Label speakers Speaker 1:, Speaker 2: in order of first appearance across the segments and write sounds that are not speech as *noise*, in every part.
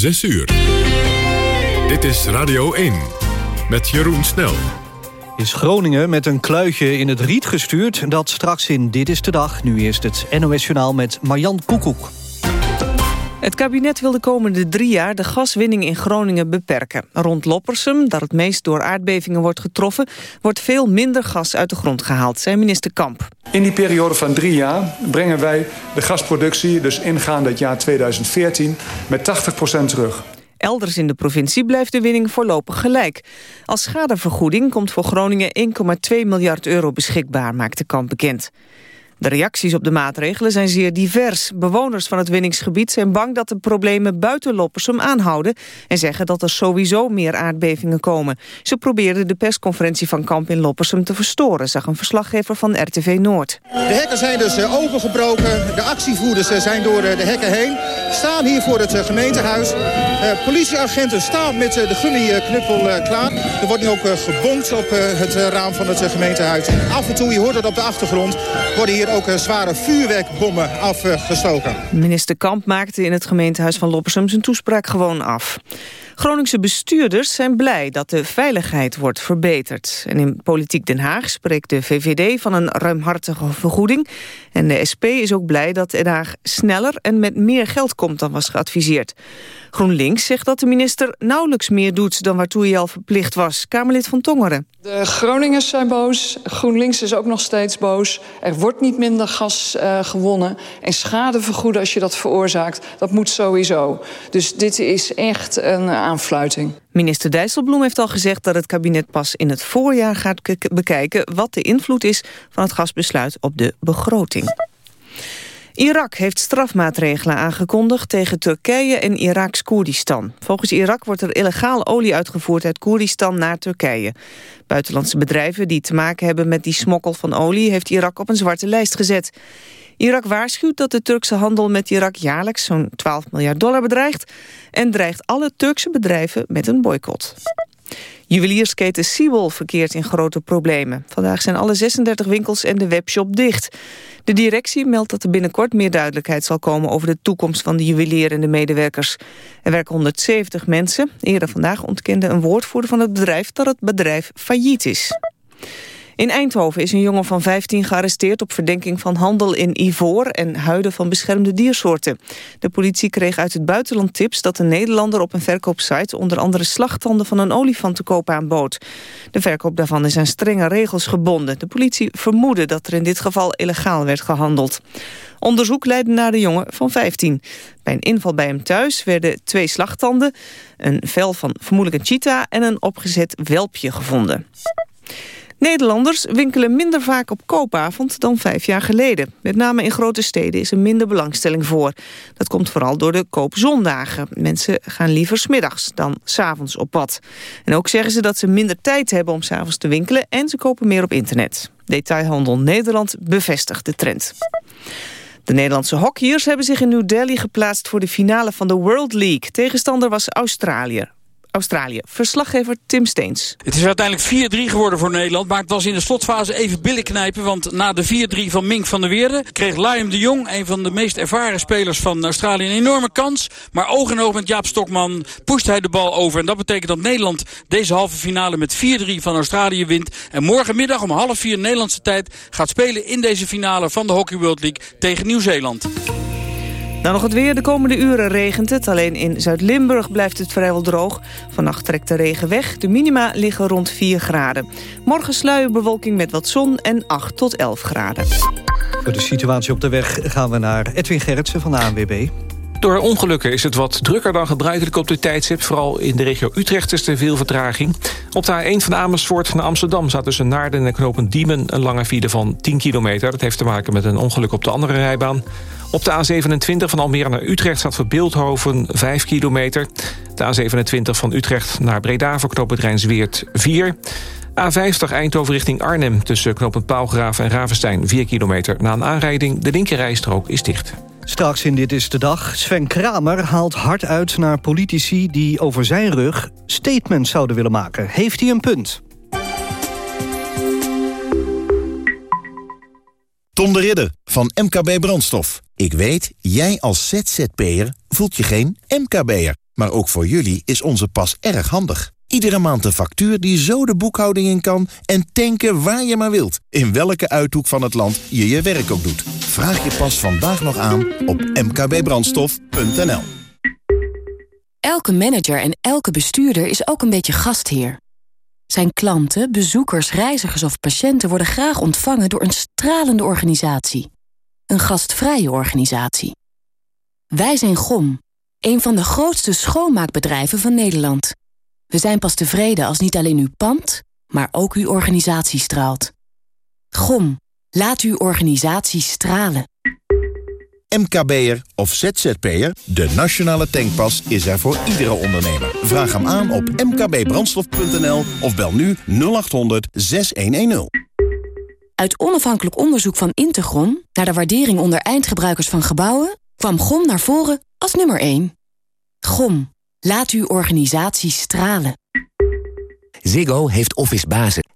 Speaker 1: 6 uur. Dit is Radio 1 met Jeroen Snel.
Speaker 2: Is Groningen met een kluitje in het riet gestuurd? Dat straks in Dit is de Dag. Nu eerst het NOS Journaal met Marjan Koekoek.
Speaker 3: Het kabinet wil de komende drie jaar de gaswinning in Groningen beperken. Rond Loppersum, dat het meest door aardbevingen wordt getroffen... wordt veel minder gas uit de grond gehaald, zei minister Kamp.
Speaker 4: In die periode van drie jaar brengen wij de gasproductie... dus ingaande het jaar 2014 met 80% terug.
Speaker 3: Elders in de provincie blijft de winning voorlopig gelijk. Als schadevergoeding komt voor Groningen 1,2 miljard euro beschikbaar, maakt de Kamp bekend. De reacties op de maatregelen zijn zeer divers. Bewoners van het winningsgebied zijn bang dat de problemen buiten Loppersum aanhouden... en zeggen dat er sowieso meer aardbevingen komen. Ze probeerden de persconferentie van Kamp in Loppersum te verstoren... zag een verslaggever van RTV Noord.
Speaker 5: De hekken zijn dus eh, opengebroken. De actievoerders eh, zijn door eh, de hekken heen. Staan hier voor het gemeentehuis. Politieagenten staan met de gummiknuppel klaar. Er wordt nu ook gebonkt op het raam van het gemeentehuis. Af en toe, je hoort het op de achtergrond, worden hier ook zware vuurwerkbommen afgestoken.
Speaker 3: Minister Kamp maakte in het gemeentehuis van Loppersum zijn toespraak gewoon af. Groningse bestuurders zijn blij dat de veiligheid wordt verbeterd. En in Politiek Den Haag spreekt de VVD van een ruimhartige vergoeding. En de SP is ook blij dat Den Haag sneller en met meer geld komt dan was geadviseerd. GroenLinks zegt dat de minister nauwelijks meer doet dan waartoe hij al verplicht was. Kamerlid van Tongeren.
Speaker 6: De Groningers zijn boos. GroenLinks is ook nog steeds boos. Er wordt niet minder gas uh, gewonnen. En schade vergoeden als je dat veroorzaakt, dat moet sowieso. Dus dit is echt een aanfluiting.
Speaker 3: Minister Dijsselbloem heeft al gezegd dat het kabinet pas in het voorjaar gaat bekijken... wat de invloed is van het gasbesluit op de begroting. Irak heeft strafmaatregelen aangekondigd tegen Turkije en Iraks Koerdistan. Volgens Irak wordt er illegaal olie uitgevoerd uit Koerdistan naar Turkije. Buitenlandse bedrijven die te maken hebben met die smokkel van olie... heeft Irak op een zwarte lijst gezet. Irak waarschuwt dat de Turkse handel met Irak jaarlijks zo'n 12 miljard dollar bedreigt... en dreigt alle Turkse bedrijven met een boycott. Juweliersketen Seawolf verkeert in grote problemen. Vandaag zijn alle 36 winkels en de webshop dicht. De directie meldt dat er binnenkort meer duidelijkheid zal komen... over de toekomst van de juwelier en de medewerkers. Er werken 170 mensen. Eerder vandaag ontkende een woordvoerder van het bedrijf... dat het bedrijf failliet is. In Eindhoven is een jongen van 15 gearresteerd op verdenking van handel in ivoor en huiden van beschermde diersoorten. De politie kreeg uit het buitenland tips dat een Nederlander op een verkoopsite onder andere slagtanden van een olifant te koop aanbood. De verkoop daarvan is aan strenge regels gebonden. De politie vermoedde dat er in dit geval illegaal werd gehandeld. Onderzoek leidde naar de jongen van 15. Bij een inval bij hem thuis werden twee slagtanden, een vel van vermoedelijk een cheetah en een opgezet welpje gevonden. Nederlanders winkelen minder vaak op koopavond dan vijf jaar geleden. Met name in grote steden is er minder belangstelling voor. Dat komt vooral door de koopzondagen. Mensen gaan liever smiddags dan s'avonds op pad. En ook zeggen ze dat ze minder tijd hebben om s'avonds te winkelen... en ze kopen meer op internet. Detailhandel Nederland bevestigt de trend. De Nederlandse hockeyers hebben zich in New Delhi geplaatst voor de finale van de World League. Tegenstander was Australië. Australië. Verslaggever Tim Steens.
Speaker 7: Het is uiteindelijk 4-3 geworden voor Nederland. Maar het was in de slotfase even billen knijpen. Want na de 4-3 van Mink van der Weerde kreeg Liam de Jong... een van de meest ervaren spelers van Australië een enorme kans. Maar oog in oog met Jaap Stokman pusht hij de bal over. En dat betekent dat Nederland deze halve finale met 4-3 van Australië wint. En morgenmiddag om half vier Nederlandse tijd gaat spelen in deze finale van de Hockey World League tegen Nieuw-Zeeland.
Speaker 3: Dan nog het weer. De komende uren regent het. Alleen in Zuid-Limburg blijft het vrijwel droog. Vannacht trekt de regen weg. De minima liggen rond 4 graden. Morgen sluierbewolking met wat zon en 8 tot 11 graden.
Speaker 2: Voor de situatie op de weg gaan we naar Edwin Gerritsen van de ANWB.
Speaker 8: Door ongelukken is het wat drukker dan gebruikelijk op de tijdstip. Vooral in de regio Utrecht is er veel vertraging. Op de A1 van Amersfoort naar Amsterdam staat tussen Naarden en Knopen Diemen... een lange file van 10 kilometer. Dat heeft te maken met een ongeluk op de andere rijbaan. Op de A27 van Almere naar Utrecht staat voor Beeldhoven 5 kilometer. De A27 van Utrecht naar Breda voor knooppunt Rijnsweert 4. A50 Eindhoven richting Arnhem tussen knooppunt Paalgraaf en Ravenstein 4 kilometer. Na een aanrijding, de linkerrijstrook is dicht.
Speaker 2: Straks in Dit is de Dag. Sven Kramer haalt hard uit naar politici die over zijn rug statements zouden willen maken. Heeft hij een punt?
Speaker 9: Tom de Ridder van MKB Brandstof. Ik weet, jij als ZZP'er voelt je geen MKB'er. Maar ook voor jullie is onze pas erg handig. Iedere maand een factuur die zo de boekhouding in kan... en tanken waar je maar wilt. In welke uithoek van het land je je werk ook doet. Vraag je pas vandaag nog aan op mkbbrandstof.nl.
Speaker 10: Elke manager en elke bestuurder is ook een beetje gastheer. Zijn klanten, bezoekers, reizigers of patiënten... worden graag ontvangen door een stralende organisatie. Een gastvrije organisatie. Wij zijn GOM, een van de grootste schoonmaakbedrijven van Nederland. We zijn pas tevreden als niet alleen uw pand, maar ook uw organisatie straalt. GOM, laat uw organisatie stralen.
Speaker 9: MKB'er of ZZP'er, de nationale tankpas is er voor iedere ondernemer. Vraag hem aan op mkbbrandstof.nl of bel nu 0800 6110.
Speaker 10: Uit onafhankelijk onderzoek van Intergrom... naar de waardering onder eindgebruikers van gebouwen... kwam GOM naar voren als nummer 1. GOM, laat uw organisatie stralen.
Speaker 11: Ziggo heeft Office Basis.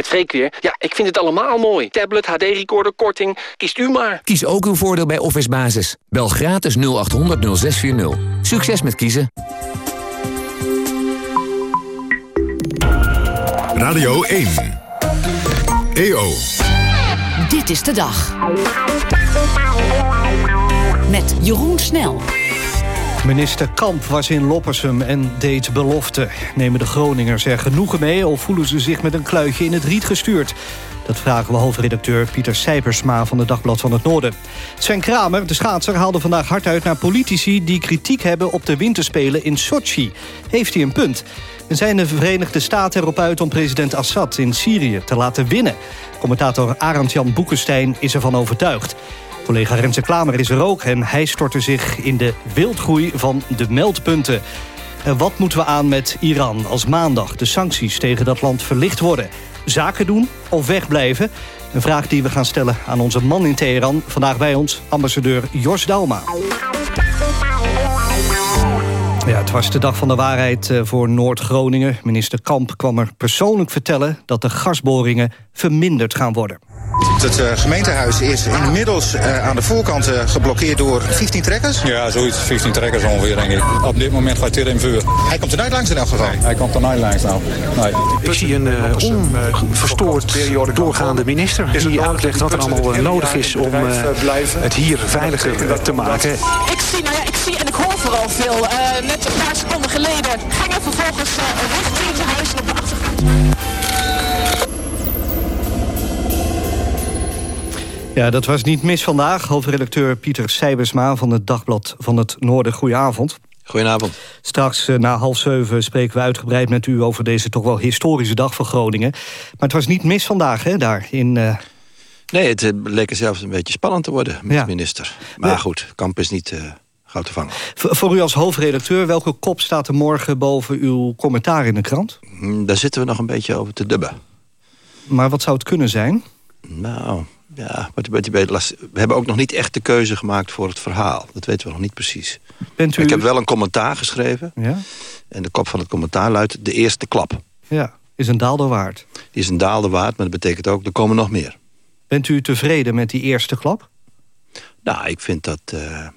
Speaker 12: Met Freek weer. Ja, ik vind het allemaal mooi. Tablet, HD-recorder, korting. Kiest u maar.
Speaker 11: Kies ook uw voordeel bij Office Basis. Bel gratis 0800 0640. Succes met kiezen.
Speaker 13: Radio 1. EO.
Speaker 14: Dit is de dag. Met Jeroen Snel.
Speaker 2: Minister Kamp was in Loppersum en deed belofte. Nemen de Groningers er genoegen mee... of voelen ze zich met een kluitje in het riet gestuurd? Dat vragen we hoofdredacteur Pieter Sijpersma van de Dagblad van het Noorden. Sven Kramer, de schaatser, haalde vandaag hard uit naar politici... die kritiek hebben op de winterspelen in Sochi. Heeft hij een punt? En zijn de Verenigde Staten erop uit om president Assad in Syrië te laten winnen? Commentator Arend-Jan Boekenstein is ervan overtuigd. Collega Renze Klamer is er ook en hij stortte zich in de wildgroei van de meldpunten. En wat moeten we aan met Iran als maandag de sancties tegen dat land verlicht worden? Zaken doen of wegblijven? Een vraag die we gaan stellen aan onze man in Teheran. Vandaag bij ons ambassadeur Jos Dauma. Ja, het was de dag van de waarheid eh, voor Noord-Groningen. Minister Kamp kwam er persoonlijk vertellen... dat de gasboringen verminderd gaan worden.
Speaker 5: Het uh, gemeentehuis is inmiddels uh, aan de voorkant uh, geblokkeerd door 15 trekkers.
Speaker 15: Ja, zoiets. 15 trekkers ongeveer, denk ik. Op dit moment gaat hij in vuur.
Speaker 5: Hij komt er nooit langs in elk geval?
Speaker 15: Nee, hij komt er nooit langs nou. Nee.
Speaker 4: Ik zie een onverstoord doorgaande minister... die uitlegt wat er allemaal nodig is om het hier veiliger te maken.
Speaker 7: Ik zie, nou ja, en ik hoor vooral veel. net een paar seconden geleden gingen vervolgens richting het huis op de achtergrond.
Speaker 2: Ja, dat was niet mis vandaag. Hoofdredacteur Pieter Sijbersma van het Dagblad van het Noorden. Goedenavond.
Speaker 16: Goedenavond.
Speaker 2: Straks uh, na half zeven spreken we uitgebreid met u... over deze toch wel historische dag voor Groningen. Maar het was niet mis vandaag, hè, daar in... Uh...
Speaker 16: Nee, het uh, leek er zelfs een beetje spannend te worden met ja. de minister. Maar ja. goed, Kamp is niet gauw te vangen.
Speaker 2: V voor u als hoofdredacteur, welke kop staat er morgen boven uw commentaar in de krant?
Speaker 16: Mm, daar zitten we nog een beetje over te dubben.
Speaker 2: Maar wat zou het kunnen zijn?
Speaker 16: Nou, ja, we hebben ook nog niet echt de keuze gemaakt voor het verhaal. Dat weten we nog niet precies.
Speaker 2: Bent u...
Speaker 16: Ik heb wel een commentaar geschreven.
Speaker 2: Ja?
Speaker 16: En de kop van het commentaar luidt de eerste klap.
Speaker 2: Ja, is een daalder waard.
Speaker 16: Die is een daalder waard, maar dat betekent ook, er komen nog meer.
Speaker 2: Bent u tevreden met die eerste klap?
Speaker 16: Nou, ik vind, dat, uh,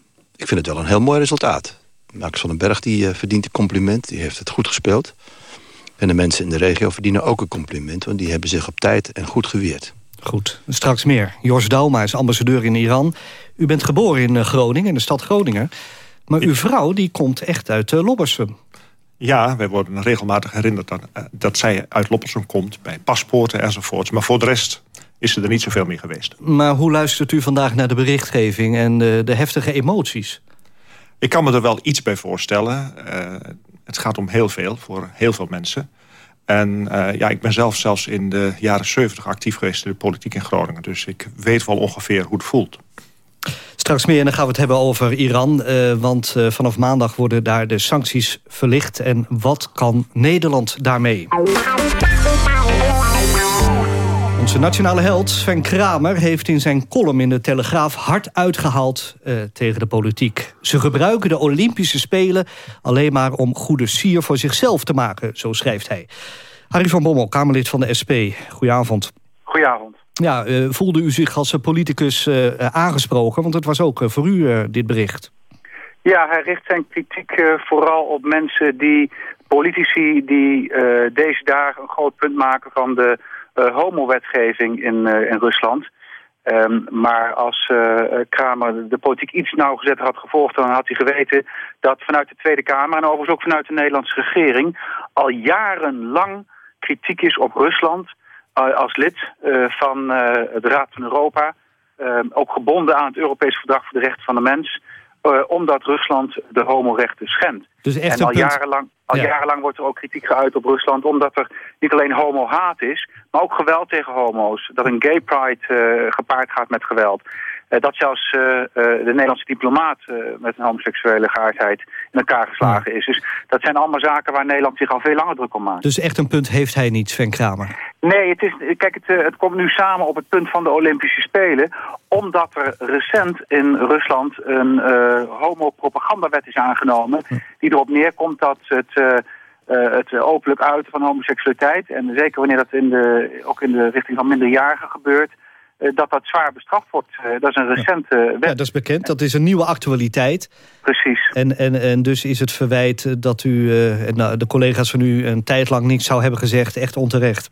Speaker 16: ik vind het wel een heel mooi resultaat. Max van den Berg die, uh, verdient een compliment. Die heeft het goed gespeeld. En de mensen in de regio verdienen ook een compliment. Want die hebben zich op tijd en goed geweerd.
Speaker 2: Goed, straks meer. Jos Dauma is ambassadeur in Iran. U bent geboren in Groningen, in de stad Groningen. Maar uw vrouw die komt echt uit uh, Lobbersum.
Speaker 17: Ja, wij worden regelmatig herinnerd dat, uh, dat zij uit Loppersum komt... bij paspoorten enzovoorts. Maar voor de rest is er niet zoveel meer geweest.
Speaker 2: Maar hoe luistert u vandaag naar de berichtgeving en de, de heftige emoties?
Speaker 17: Ik kan me er wel iets bij voorstellen. Uh, het gaat om heel veel, voor heel veel mensen. En uh, ja, ik ben zelf zelfs in de jaren 70 actief geweest in de politiek in Groningen. Dus ik weet wel ongeveer hoe het voelt.
Speaker 2: Straks meer en dan gaan we het hebben over Iran. Uh, want uh, vanaf maandag worden daar de sancties verlicht. En wat kan Nederland daarmee? Onze nationale held Sven Kramer heeft in zijn column in de Telegraaf hard uitgehaald uh, tegen de politiek. Ze gebruiken de Olympische Spelen alleen maar om goede sier voor zichzelf te maken, zo schrijft hij. Harry van Bommel, Kamerlid van de SP. Goedenavond.
Speaker 18: Goedenavond.
Speaker 2: Ja, uh, voelde u zich als politicus uh, aangesproken? Want het was ook voor u dit bericht.
Speaker 18: Ja, hij richt zijn kritiek vooral op mensen die, politici die deze dagen een groot punt maken van de homowetgeving in, uh, in Rusland. Um, maar als uh, Kramer de politiek iets nauwgezetter had gevolgd... dan had hij geweten dat vanuit de Tweede Kamer... en overigens ook vanuit de Nederlandse regering... al jarenlang kritiek is op Rusland... als lid van de Raad van Europa... ook gebonden aan het Europees Verdrag voor de Rechten van de Mens... omdat Rusland de homorechten schendt.
Speaker 2: Dus echt
Speaker 18: en al jarenlang al
Speaker 2: Ja.
Speaker 18: jarenlang wordt er ook kritiek geuit op Rusland... omdat er niet alleen homo-haat is, maar ook geweld tegen homo's. Dat een gay pride eh, gepaard gaat met geweld. Eh, dat zelfs eh, eh, de Nederlandse diplomaat met een homoseksuele geaardheid in elkaar geslagen is. Dus dat zijn allemaal zaken waar Nederland zich al veel langer druk om maakt.
Speaker 2: Dus echt een punt heeft hij niet, Sven Kramer.
Speaker 18: Nee, het, is, kijk, het, het komt nu samen op het punt van de Olympische Spelen... omdat er recent in Rusland een homopropagandawet is aangenomen... die erop neerkomt dat het, het openlijk uiten van homoseksualiteit... en zeker wanneer dat in de, ook in de richting van minderjarigen gebeurt... eh, dat dat zwaar bestraft wordt. Eh, dat is een recente wet.
Speaker 2: Ja, dat is bekend. Dat is een nieuwe actualiteit.
Speaker 18: Precies.
Speaker 2: En, en, en dus is het verwijt eh, dat u, eh, en, nou, de collega's van u... een tijd lang niets zou hebben gezegd, echt onterecht.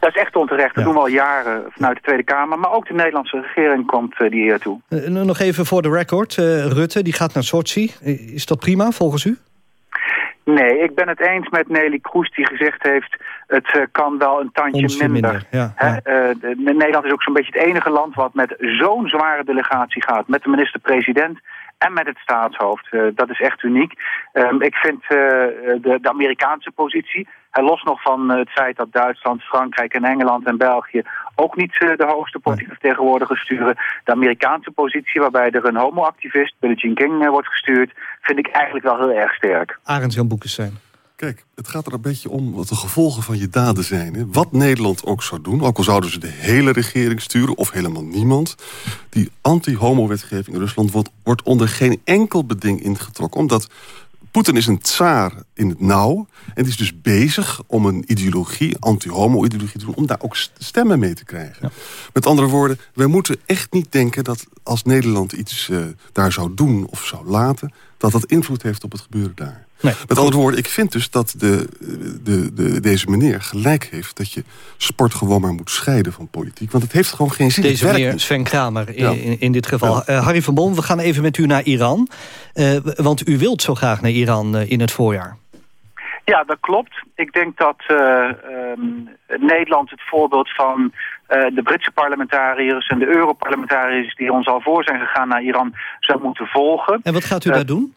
Speaker 18: Dat is echt onterecht. Dat doen we al jaren vanuit de Tweede Kamer. Maar ook de Nederlandse regering komt eh, die eer toe.
Speaker 2: Eh, nog even voor de record. eh, Rutte, die gaat naar Sochi. Eh, Is dat prima, volgens u?
Speaker 18: Nee, ik ben het eens met Nelly Kroes die gezegd heeft... het eh, kan wel een tandje
Speaker 2: Onsje
Speaker 18: minder.
Speaker 2: minder, ja,
Speaker 18: Hè, eh, de- Nederland is ook zo'n beetje het enige land... wat met zo'n zware delegatie gaat. Met de minister-president en met het staatshoofd. Eh, dat is echt uniek. Ehm, ik vind de, de Amerikaanse positie... Hij los nog van eh, het feit dat Duitsland, Frankrijk en Engeland en België... ook niet eh, de hoogste politieke vertegenwoordigers sturen. De Amerikaanse positie waarbij er een homoactivist, Billie Jean King, eh, wordt gestuurd... vind ik eigenlijk wel heel erg sterk.
Speaker 2: Arend Jan Boekestein.
Speaker 19: Kijk, het gaat er een beetje om wat de gevolgen van je daden zijn. Hè? Wat Nederland ook zou doen, ook al zouden ze de hele regering sturen... of helemaal niemand, die anti-homo-wetgeving in Rusland... Wordt, wordt onder geen enkel beding ingetrokken. Omdat Poetin is een tsaar in het nauw... en die is dus bezig om een ideologie, anti-homo-ideologie te doen... om daar ook st- stemmen mee te krijgen. Met andere woorden, wij moeten echt niet denken... dat als Nederland iets eh, daar zou doen of zou laten... dat dat invloed heeft op het gebeuren daar. Met andere woorden, ik vind dus dat de, de, de, deze meneer gelijk heeft... dat je sport gewoon maar moet scheiden van politiek. Want het heeft gewoon geen zin.
Speaker 2: Deze meneer. Sven Kramer in,
Speaker 19: Ja.
Speaker 2: in, in dit geval.
Speaker 19: Ja.
Speaker 2: Eh, Harry van Boom, we gaan even met u naar Iran. Eh, want u wilt zo graag naar Iran eh, in het voorjaar.
Speaker 18: Ja, dat klopt. Ik denk dat eh, ehm, Nederland het voorbeeld van eh, de Britse parlementariërs en de Europarlementariërs die ons al voor zijn gegaan naar Iran zou moeten volgen.
Speaker 2: En wat gaat u daar doen?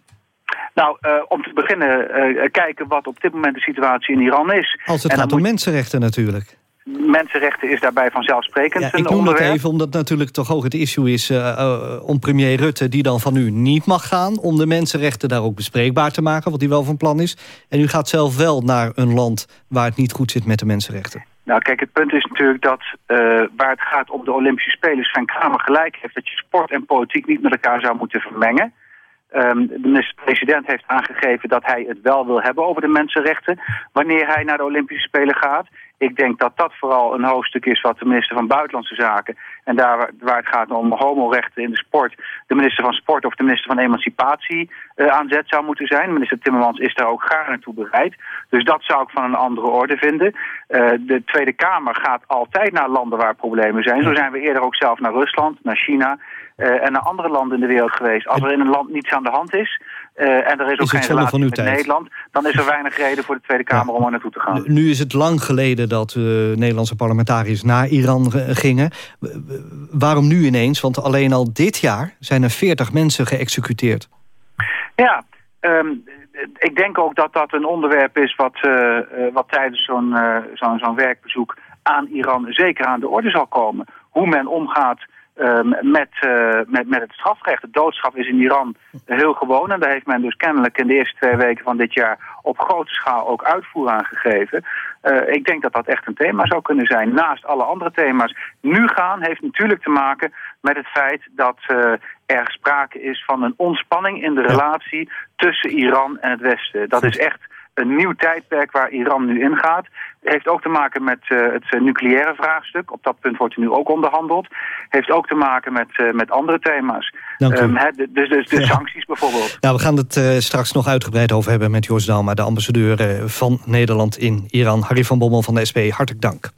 Speaker 18: Nou, eh, om te beginnen eh, kijken wat op dit moment de situatie in Iran is.
Speaker 2: Als het
Speaker 18: En
Speaker 2: gaat om
Speaker 18: moet-
Speaker 2: mensenrechten natuurlijk.
Speaker 18: Mensenrechten is daarbij vanzelfsprekend
Speaker 2: Ja,
Speaker 18: een
Speaker 2: ik noem dat
Speaker 18: onderwerp.
Speaker 2: even omdat natuurlijk toch ook het issue is... eh, eh, om premier Rutte die dan van u niet mag gaan... om de mensenrechten daar ook bespreekbaar te maken, wat hij wel van plan is. En u gaat zelf wel naar een land waar het niet goed zit met de mensenrechten.
Speaker 18: Nou, kijk, het punt is natuurlijk dat eh, waar het gaat om de Olympische Spelen... Sven Kramer gelijk heeft dat je sport en politiek niet met elkaar zou moeten vermengen. Ehm, de minister-president heeft aangegeven dat hij het wel wil hebben over de mensenrechten... wanneer hij naar de Olympische Spelen gaat. Ik denk dat dat vooral een hoofdstuk is wat de minister van Buitenlandse Zaken... en daar waar- het gaat om homorechten in de sport... de minister van Sport of de minister van Emancipatie eh, aan zet zou moeten zijn. Minister Timmermans is daar ook gaar naartoe bereid. Dus dat zou ik van een andere orde vinden. Eh, de Tweede Kamer gaat altijd naar landen waar problemen zijn. Zo zijn we eerder ook zelf naar Rusland, naar China... eh, en naar andere landen in de wereld geweest. Als er in een land niets aan de hand is... en er is ook
Speaker 2: Is
Speaker 18: geen relatie met
Speaker 2: tijd?
Speaker 18: Nederland... dan is er *laughs* weinig reden voor de Tweede Kamer om er naartoe te gaan.
Speaker 2: Nu is het lang geleden dat eh, Nederlandse parlementariërs naar Iran eh, gingen. Waarom nu ineens? Want alleen al dit jaar zijn er 40 mensen geëxecuteerd.
Speaker 18: Ja, ehm, ik denk ook dat dat een onderwerp is wat, eh, eh, wat tijdens zo'n eh, werkbezoek aan Iran zeker aan de orde zal komen. Hoe men omgaat met, eh, met, met het strafrecht. De doodstraf is in Iran heel gewoon en daar heeft men dus kennelijk in de eerste twee weken van dit jaar op grote schaal ook uitvoer aan gegeven. Eh, ik denk dat dat echt een thema zou kunnen zijn, naast alle andere thema's. Nu gaan heeft natuurlijk te maken met het feit dat eh, er sprake is van een ontspanning in de relatie tussen Iran en het Westen. Dat is echt een nieuw tijdperk waar Iran nu ingaat. Heeft ook te maken met eh, het eh, nucleaire vraagstuk. Op dat punt wordt er nu ook onderhandeld. Heeft ook te maken met, eh, met andere thema's.
Speaker 2: Dank u.
Speaker 18: Ehm, dus dus de sancties bijvoorbeeld.
Speaker 2: Nou, we gaan het eh, straks nog uitgebreid over hebben met Jos Dalma... de ambassadeur van Nederland in Iran. Harry van Bommel van de SP, hartelijk dank.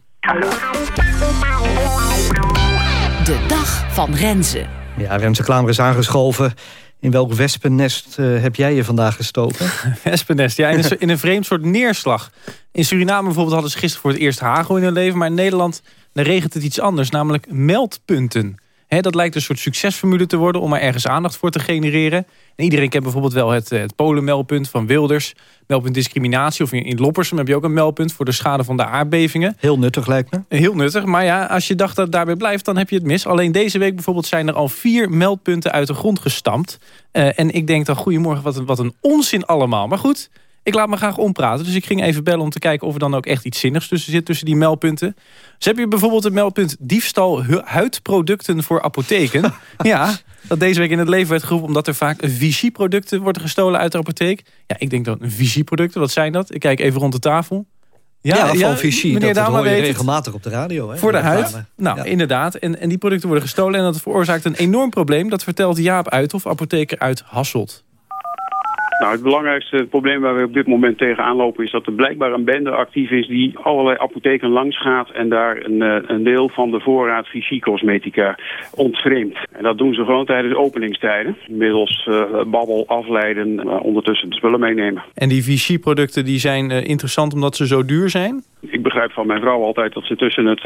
Speaker 20: De dag van Renze.
Speaker 2: Ja, Remse Klamer is aangeschoven. In welk wespennest eh, heb jij je vandaag gestoken? *laughs*
Speaker 21: Wespennest, ja, in een, *laughs* in een vreemd soort neerslag. In Suriname bijvoorbeeld hadden ze gisteren voor het eerst hagel in hun leven... maar in Nederland dan regent het iets anders, namelijk meldpunten. Dat lijkt een soort succesformule te worden... om er ergens aandacht voor te genereren. En iedereen kent bijvoorbeeld wel het, eh, het Polenmeldpunt van Wilders. Meldpunt discriminatie, of in, in Loppersum heb je ook een meldpunt... voor de schade van de aardbevingen.
Speaker 2: Heel nuttig lijkt me.
Speaker 21: Heel nuttig, maar ja, als je dacht dat het daarbij blijft... dan heb je het mis. Alleen deze week bijvoorbeeld zijn er al vier meldpunten uit de grond gestampt. Eh, en ik denk dan, goedemorgen, wat een, wat een onzin allemaal. Maar goed, ik laat me graag ompraten. Dus ik ging even bellen om te kijken of er dan ook echt iets zinnigs tussen zit... tussen die meldpunten. Dus heb je bijvoorbeeld het meldpunt diefstal hu- huidproducten voor apotheken. *laughs* ja, dat deze week in het leven werd geroepen... omdat er vaak Vichy-producten worden gestolen uit de apotheek. Ja, ik denk dan Vichy-producten, wat zijn dat? Ik kijk even rond de tafel.
Speaker 2: Ja, van Vichy.
Speaker 21: Meneer
Speaker 2: dat, hoor je regelmatig op de radio. Hè,
Speaker 21: Voor de huid?
Speaker 2: reclame.
Speaker 21: Nou, inderdaad. En, en die producten worden gestolen en dat veroorzaakt een enorm probleem. Dat vertelt Jaap Uithof, apotheker uit Hasselt.
Speaker 22: Nou, het belangrijkste probleem waar we op dit moment tegenaan lopen... is dat er blijkbaar een bende actief is die allerlei apotheken langs gaat... en daar een, eh, een deel van de voorraad Vichy-cosmetica ontvreemdt. En dat doen ze gewoon tijdens openingstijden. Middels eh, babbel afleiden, eh, ondertussen de spullen meenemen.
Speaker 21: En die Vichy-producten die zijn interessant omdat ze zo duur zijn?
Speaker 22: Ik begrijp van mijn vrouw altijd dat ze tussen het,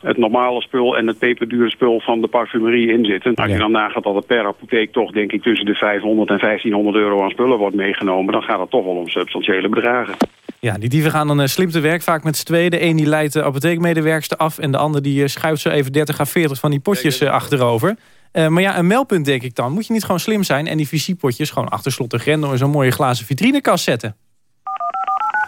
Speaker 22: het normale spul... en het peperdure spul van de parfumerie in zitten. Als je dan nagaat dat er per apotheek toch, denk ik... tussen de 500 en 1500 euro aan spullen wordt meegenomen... dan gaat het toch wel om substantiële bedragen.
Speaker 21: Ja, die dieven gaan dan eh, slim te werk, vaak met z'n tweeën. De een die leidt de apotheekmedewerkster af... en de ander die eh, schuift zo even 30 à 40 van die potjes eh, achterover. Eh, maar ja, een meldpunt denk ik dan. Moet je niet gewoon slim zijn... en die Vichy-potjes gewoon achter slot en grendel... in zo'n mooie glazen vitrinekast zetten?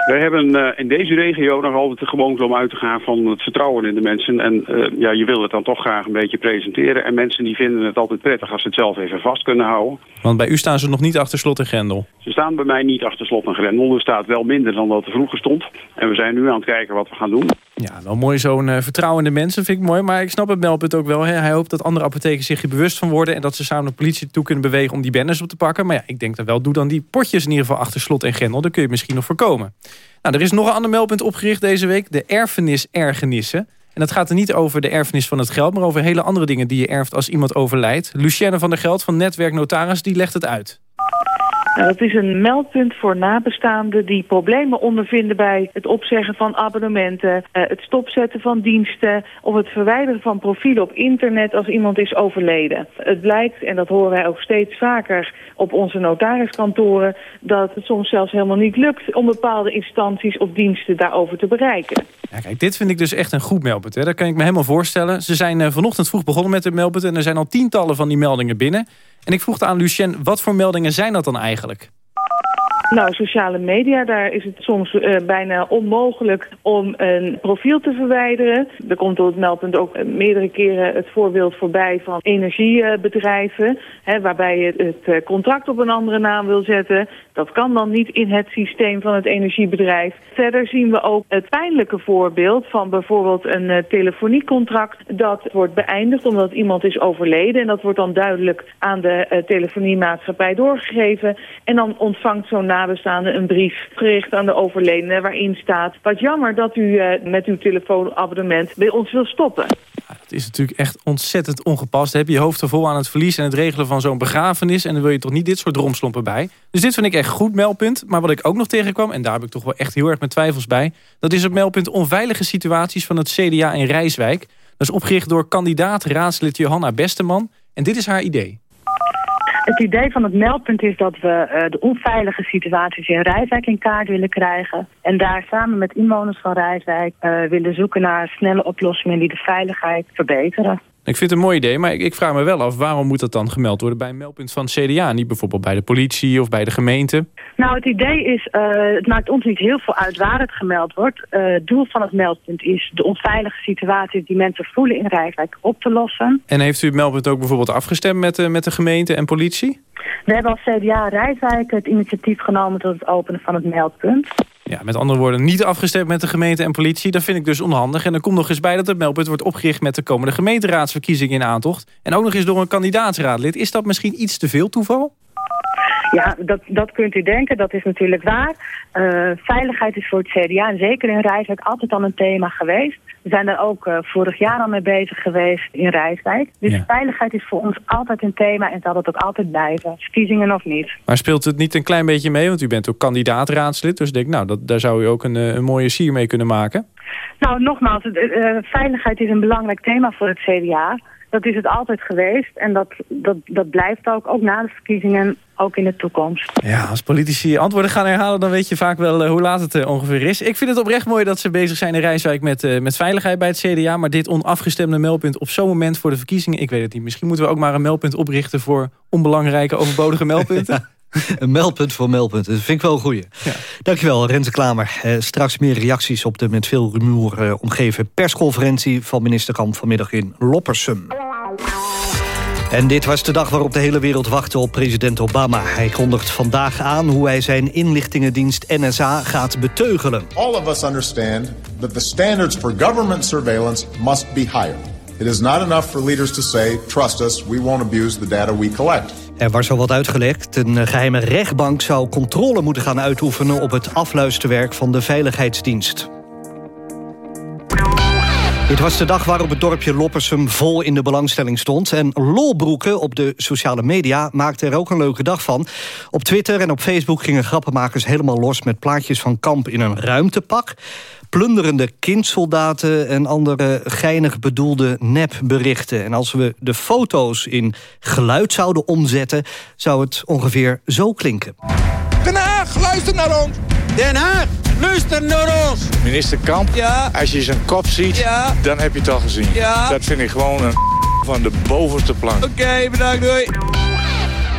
Speaker 22: Wij hebben eh, in deze regio nog altijd de gewoonte om uit te gaan van het vertrouwen in de mensen. En eh, ja, je wil het dan toch graag een beetje presenteren. En mensen die vinden het altijd prettig als ze het zelf even vast kunnen houden.
Speaker 21: Want bij u staan ze nog niet achter slot en grendel.
Speaker 22: Ze staan bij mij niet achter slot en grendel. Er staat wel minder dan dat er vroeger stond. En we zijn nu aan het kijken wat we gaan doen.
Speaker 21: Ja, wel mooi zo'n eh, vertrouwende mensen, vind ik mooi. Maar ik snap het meldpunt ook wel. Hè. Hij hoopt dat andere apotheken zich hier bewust van worden... en dat ze samen de politie toe kunnen bewegen om die banners op te pakken. Maar ja, ik denk dat wel, doe dan die potjes in ieder geval achter slot en grendel. Dan kun je misschien nog voorkomen. Nou, er is nog een ander meldpunt opgericht deze week. De erfenis-ergenissen. En dat gaat er niet over de erfenis van het geld... maar over hele andere dingen die je erft als iemand overlijdt. Lucienne van der Geld van Netwerk Notaris, die legt het uit.
Speaker 23: Dat is een meldpunt voor nabestaanden die problemen ondervinden bij het opzeggen van abonnementen, eh, het stopzetten van diensten of het verwijderen van profielen op internet als iemand is overleden. Het blijkt, en dat horen wij ook steeds vaker op onze notariskantoren, dat het soms zelfs helemaal niet lukt om bepaalde instanties of diensten daarover te bereiken.
Speaker 21: Ja, kijk, dit vind ik dus echt een goed meldpunt. Hè. Kan ik me helemaal voorstellen. Ze zijn eh, vanochtend vroeg begonnen met de meldpunt... en er zijn al tientallen van die meldingen binnen. En ik vroeg aan Lucien, wat voor meldingen zijn dat dan eigenlijk?
Speaker 23: Nou, sociale media, daar is het soms eh, bijna onmogelijk om een profiel te verwijderen. Er komt door het meldpunt ook eh, meerdere keren het voorbeeld voorbij van energiebedrijven, hè, waarbij je het eh, contract op een andere naam wil zetten. Dat kan dan niet in het systeem van het energiebedrijf. Verder zien we ook het pijnlijke voorbeeld van bijvoorbeeld een eh, telefoniecontract dat wordt beëindigd omdat iemand is overleden. En dat wordt dan duidelijk aan de telefoniemaatschappij doorgegeven. En dan ontvangt zo'n nabestaande een brief gericht aan de overledene waarin staat... wat jammer dat u eh, met uw telefoonabonnement bij ons wil stoppen.
Speaker 21: Het is natuurlijk echt ontzettend ongepast. heb je je hoofd er vol aan het verlies en het regelen van zo'n begrafenis... en dan wil je toch niet dit soort romslompen bij. Dus dit vind ik echt goed meldpunt. Maar wat ik ook nog tegenkwam, en daar heb ik toch wel echt heel erg mijn twijfels bij... dat is het meldpunt onveilige situaties van het CDA in Rijswijk. Dat is opgericht door kandidaat raadslid Johanna Besteman. En dit is haar idee.
Speaker 24: Het idee van het meldpunt is dat we uh, de onveilige situaties in Rijswijk in kaart willen krijgen. En daar samen met inwoners van Rijswijk uh, willen zoeken naar snelle oplossingen die de veiligheid verbeteren.
Speaker 21: Ik vind het een mooi idee, maar ik, ik, vraag me wel af... waarom moet dat dan gemeld worden bij een meldpunt van CDA... niet bijvoorbeeld bij de politie of bij de gemeente?
Speaker 24: Nou, het idee is, uh, het maakt ons niet heel veel uit waar het gemeld wordt. Uh, het doel van het meldpunt is de onveilige situaties... die mensen voelen in Rijswijk op te lossen.
Speaker 21: En heeft u het meldpunt ook bijvoorbeeld afgestemd met, uh, met de gemeente en politie?
Speaker 24: We hebben als CDA Rijswijk het initiatief genomen tot het openen van het meldpunt.
Speaker 21: Ja, met andere woorden, niet afgestemd met de gemeente en politie. Dat vind ik dus onhandig. En er komt nog eens bij dat het meldpunt wordt opgericht... met de komende gemeenteraadsverkiezingen in aantocht. En ook nog eens door een kandidaatsraadlid. Is dat misschien iets te veel toeval?
Speaker 24: Ja, dat, dat kunt u denken. Dat is natuurlijk waar. Uh, veiligheid is voor het CDA en zeker in Rijswijk altijd al een thema geweest. We zijn daar ook uh, vorig jaar al mee bezig geweest in Rijswijk. Dus ja. veiligheid is voor ons altijd een thema en zal dat ook altijd blijven. Verkiezingen of niet.
Speaker 21: Maar speelt het niet een klein beetje mee? Want u bent ook kandidaat-raadslid. Dus ik denk, nou, dat, daar zou u ook een, een mooie sier mee kunnen maken.
Speaker 24: Nou, nogmaals, uh, veiligheid is een belangrijk thema voor het CDA. Dat is het altijd geweest en dat, dat, dat blijft ook, ook na de verkiezingen, ook in de toekomst.
Speaker 21: Ja, als politici antwoorden gaan herhalen, dan weet je vaak wel uh, hoe laat het uh, ongeveer is. Ik vind het oprecht mooi dat ze bezig zijn in Rijswijk met, uh, met veiligheid bij het CDA. Maar dit onafgestemde meldpunt op zo'n moment voor de verkiezingen, ik weet het niet. Misschien moeten we ook maar een meldpunt oprichten voor onbelangrijke, overbodige *laughs* meldpunten.
Speaker 2: Een meldpunt voor meldpunten. Dat vind ik wel een goeie. Ja. Dankjewel, Renze Klamer. Eh, straks meer reacties op de met veel rumoer eh, omgeven persconferentie... van minister Kamp vanmiddag in Loppersum. En dit was de dag waarop de hele wereld wachtte op president Obama. Hij kondigt vandaag aan hoe hij zijn inlichtingendienst NSA gaat beteugelen.
Speaker 25: All of us understand that the standards for government surveillance must be higher. It is not enough for leaders to say, trust us, we won't abuse the data we collect.
Speaker 2: Er was al wat uitgelekt. Een geheime rechtbank zou controle moeten gaan uitoefenen... op het afluisterwerk van de Veiligheidsdienst. Dit was de dag waarop het dorpje Loppersum vol in de belangstelling stond. En lolbroeken op de sociale media maakten er ook een leuke dag van. Op Twitter en op Facebook gingen grappenmakers helemaal los... met plaatjes van kamp in een ruimtepak plunderende kindsoldaten en andere geinig bedoelde nepberichten. En als we de foto's in geluid zouden omzetten... zou het ongeveer zo klinken.
Speaker 5: Den Haag, luister naar ons! Den Haag, luister naar ons!
Speaker 26: Minister Kamp, ja? als je zijn kop ziet, ja? dan heb je het al gezien. Ja? Dat vind ik gewoon een *laughs* van de bovenste plank.
Speaker 5: Oké, okay, bedankt, doei!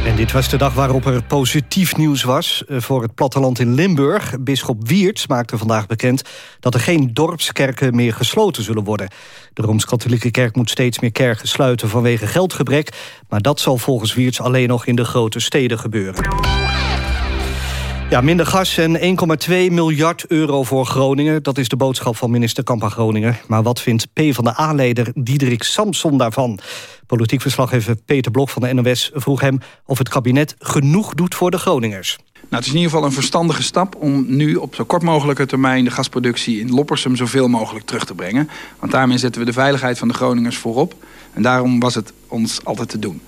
Speaker 2: En dit was de dag waarop er positief nieuws was voor het platteland in Limburg. Bisschop Wiertz maakte vandaag bekend dat er geen dorpskerken meer gesloten zullen worden. De Rooms-Katholieke Kerk moet steeds meer kerken sluiten vanwege geldgebrek. Maar dat zal volgens Wiertz alleen nog in de grote steden gebeuren. Ja, minder gas en 1,2 miljard euro voor Groningen. Dat is de boodschap van minister Kamp aan Groningen. Maar wat vindt PvdA-leider Diederik Samson daarvan? Politiek verslaggever Peter Blok van de NOS vroeg hem... of het kabinet genoeg doet voor de Groningers.
Speaker 27: Nou, het is in ieder geval een verstandige stap om nu op zo kort mogelijke termijn... de gasproductie in Loppersum zoveel mogelijk terug te brengen. Want daarmee zetten we de veiligheid van de Groningers voorop. En daarom was het ons altijd te doen.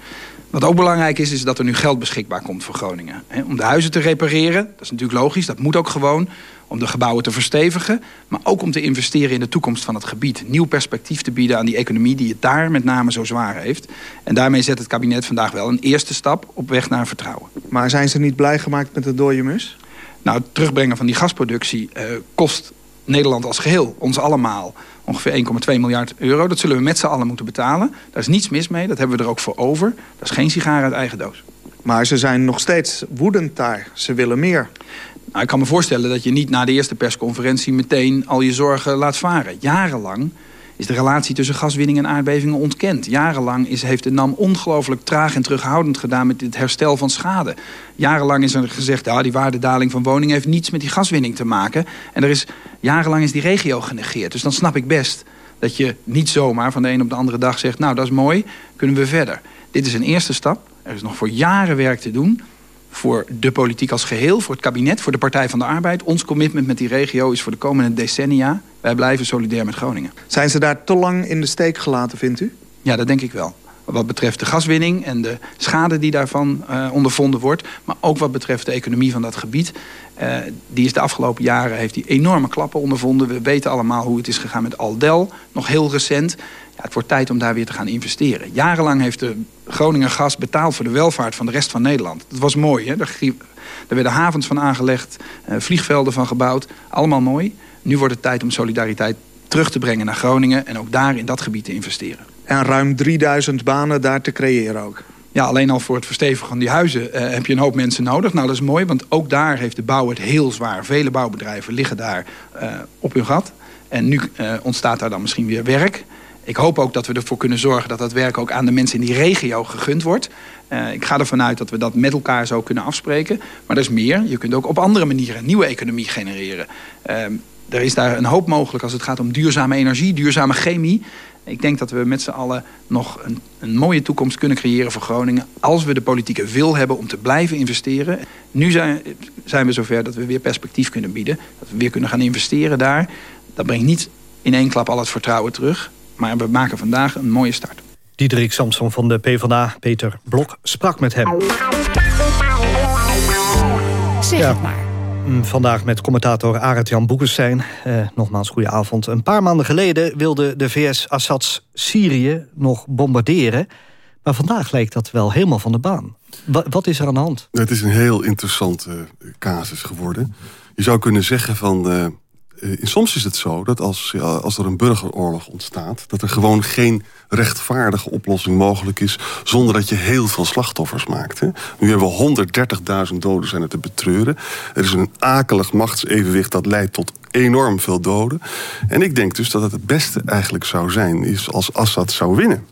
Speaker 27: Wat ook belangrijk is, is dat er nu geld beschikbaar komt voor Groningen. om de huizen te repareren, dat is natuurlijk logisch, dat moet ook gewoon. Om de gebouwen te verstevigen, maar ook om te investeren in de toekomst van het gebied. Nieuw perspectief te bieden aan die economie die het daar met name zo zwaar heeft. En daarmee zet het kabinet vandaag wel een eerste stap op weg naar vertrouwen.
Speaker 28: Maar zijn ze niet blij gemaakt met de dode mus?
Speaker 27: Nou, het terugbrengen van die gasproductie uh, kost Nederland als geheel, ons allemaal, ongeveer 1,2 miljard euro. Dat zullen we met z'n allen moeten betalen. Daar is niets mis mee, dat hebben we er ook voor over. Dat is geen sigaar uit eigen doos.
Speaker 28: Maar ze zijn nog steeds woedend daar. Ze willen meer.
Speaker 27: Nou, ik kan me voorstellen dat je niet na de eerste persconferentie... meteen al je zorgen laat varen. Jarenlang is de relatie tussen gaswinning en aardbevingen ontkend. Jarenlang is, heeft de NAM ongelooflijk traag en terughoudend gedaan... met het herstel van schade. Jarenlang is er gezegd, ja, die waardedaling van woningen... heeft niets met die gaswinning te maken. En er is, jarenlang is die regio genegeerd. Dus dan snap ik best dat je niet zomaar van de een op de andere dag zegt... nou, dat is mooi, kunnen we verder. Dit is een eerste stap. Er is nog voor jaren werk te doen. Voor de politiek als geheel, voor het kabinet, voor de Partij van de Arbeid. Ons commitment met die regio is voor de komende decennia... wij blijven solidair met Groningen.
Speaker 29: Zijn ze daar te lang in de steek gelaten, vindt u?
Speaker 27: Ja, dat denk ik wel. Wat betreft de gaswinning en de schade die daarvan uh, ondervonden wordt. Maar ook wat betreft de economie van dat gebied. Uh, die is de afgelopen jaren heeft die enorme klappen ondervonden. We weten allemaal hoe het is gegaan met Aldel. Nog heel recent. Ja, het wordt tijd om daar weer te gaan investeren. Jarenlang heeft de Groningen Gas betaald voor de welvaart van de rest van Nederland. Dat was mooi. Hè? Daar, werden havens van aangelegd. Uh, vliegvelden van gebouwd. Allemaal mooi. Nu wordt het tijd om solidariteit terug te brengen naar Groningen... en ook daar in dat gebied te investeren.
Speaker 29: En ruim 3000 banen daar te creëren ook.
Speaker 27: Ja, alleen al voor het verstevigen van die huizen uh, heb je een hoop mensen nodig. Nou, dat is mooi, want ook daar heeft de bouw het heel zwaar. Vele bouwbedrijven liggen daar uh, op hun gat. En nu uh, ontstaat daar dan misschien weer werk. Ik hoop ook dat we ervoor kunnen zorgen dat dat werk ook aan de mensen in die regio gegund wordt. ik ga ervan uit dat we dat met elkaar zo kunnen afspreken. Maar er is meer. Je kunt ook op andere manieren een nieuwe economie genereren. Ehm, er is daar een hoop mogelijk als het gaat om duurzame energie, duurzame chemie. Ik denk dat we met z'n allen nog een, een, mooie toekomst kunnen creëren voor Groningen... als we de politieke wil hebben om te blijven investeren. Nu zijn, zijn we zover dat we weer perspectief kunnen bieden. Dat we weer kunnen gaan investeren daar. Dat brengt niet in één klap al het vertrouwen terug. Maar we maken vandaag een mooie start.
Speaker 2: Diederik Samson van de PvdA, Peter Blok, sprak met hem.
Speaker 20: Zeg ja. het maar.
Speaker 2: Mm, vandaag met commentator Arend-Jan Boekenstein. Eh, nogmaals, goede avond. Een paar maanden geleden wilde de VS Assads Syrië nog bombarderen. Maar vandaag lijkt dat wel helemaal van de baan. wat is er aan de hand?
Speaker 19: Het is een heel interessante uh, casus geworden. Je zou kunnen zeggen van... Uh, soms is het zo dat als, als er een burgeroorlog ontstaat... dat er gewoon geen rechtvaardige oplossing mogelijk is... zonder dat je heel veel slachtoffers maakt. Hè? Nu hebben we 130.000 doden zijn er te betreuren. Er is een akelig machtsevenwicht dat leidt tot enorm veel doden. En ik denk dus dat het het beste eigenlijk zou zijn... is als Assad zou winnen.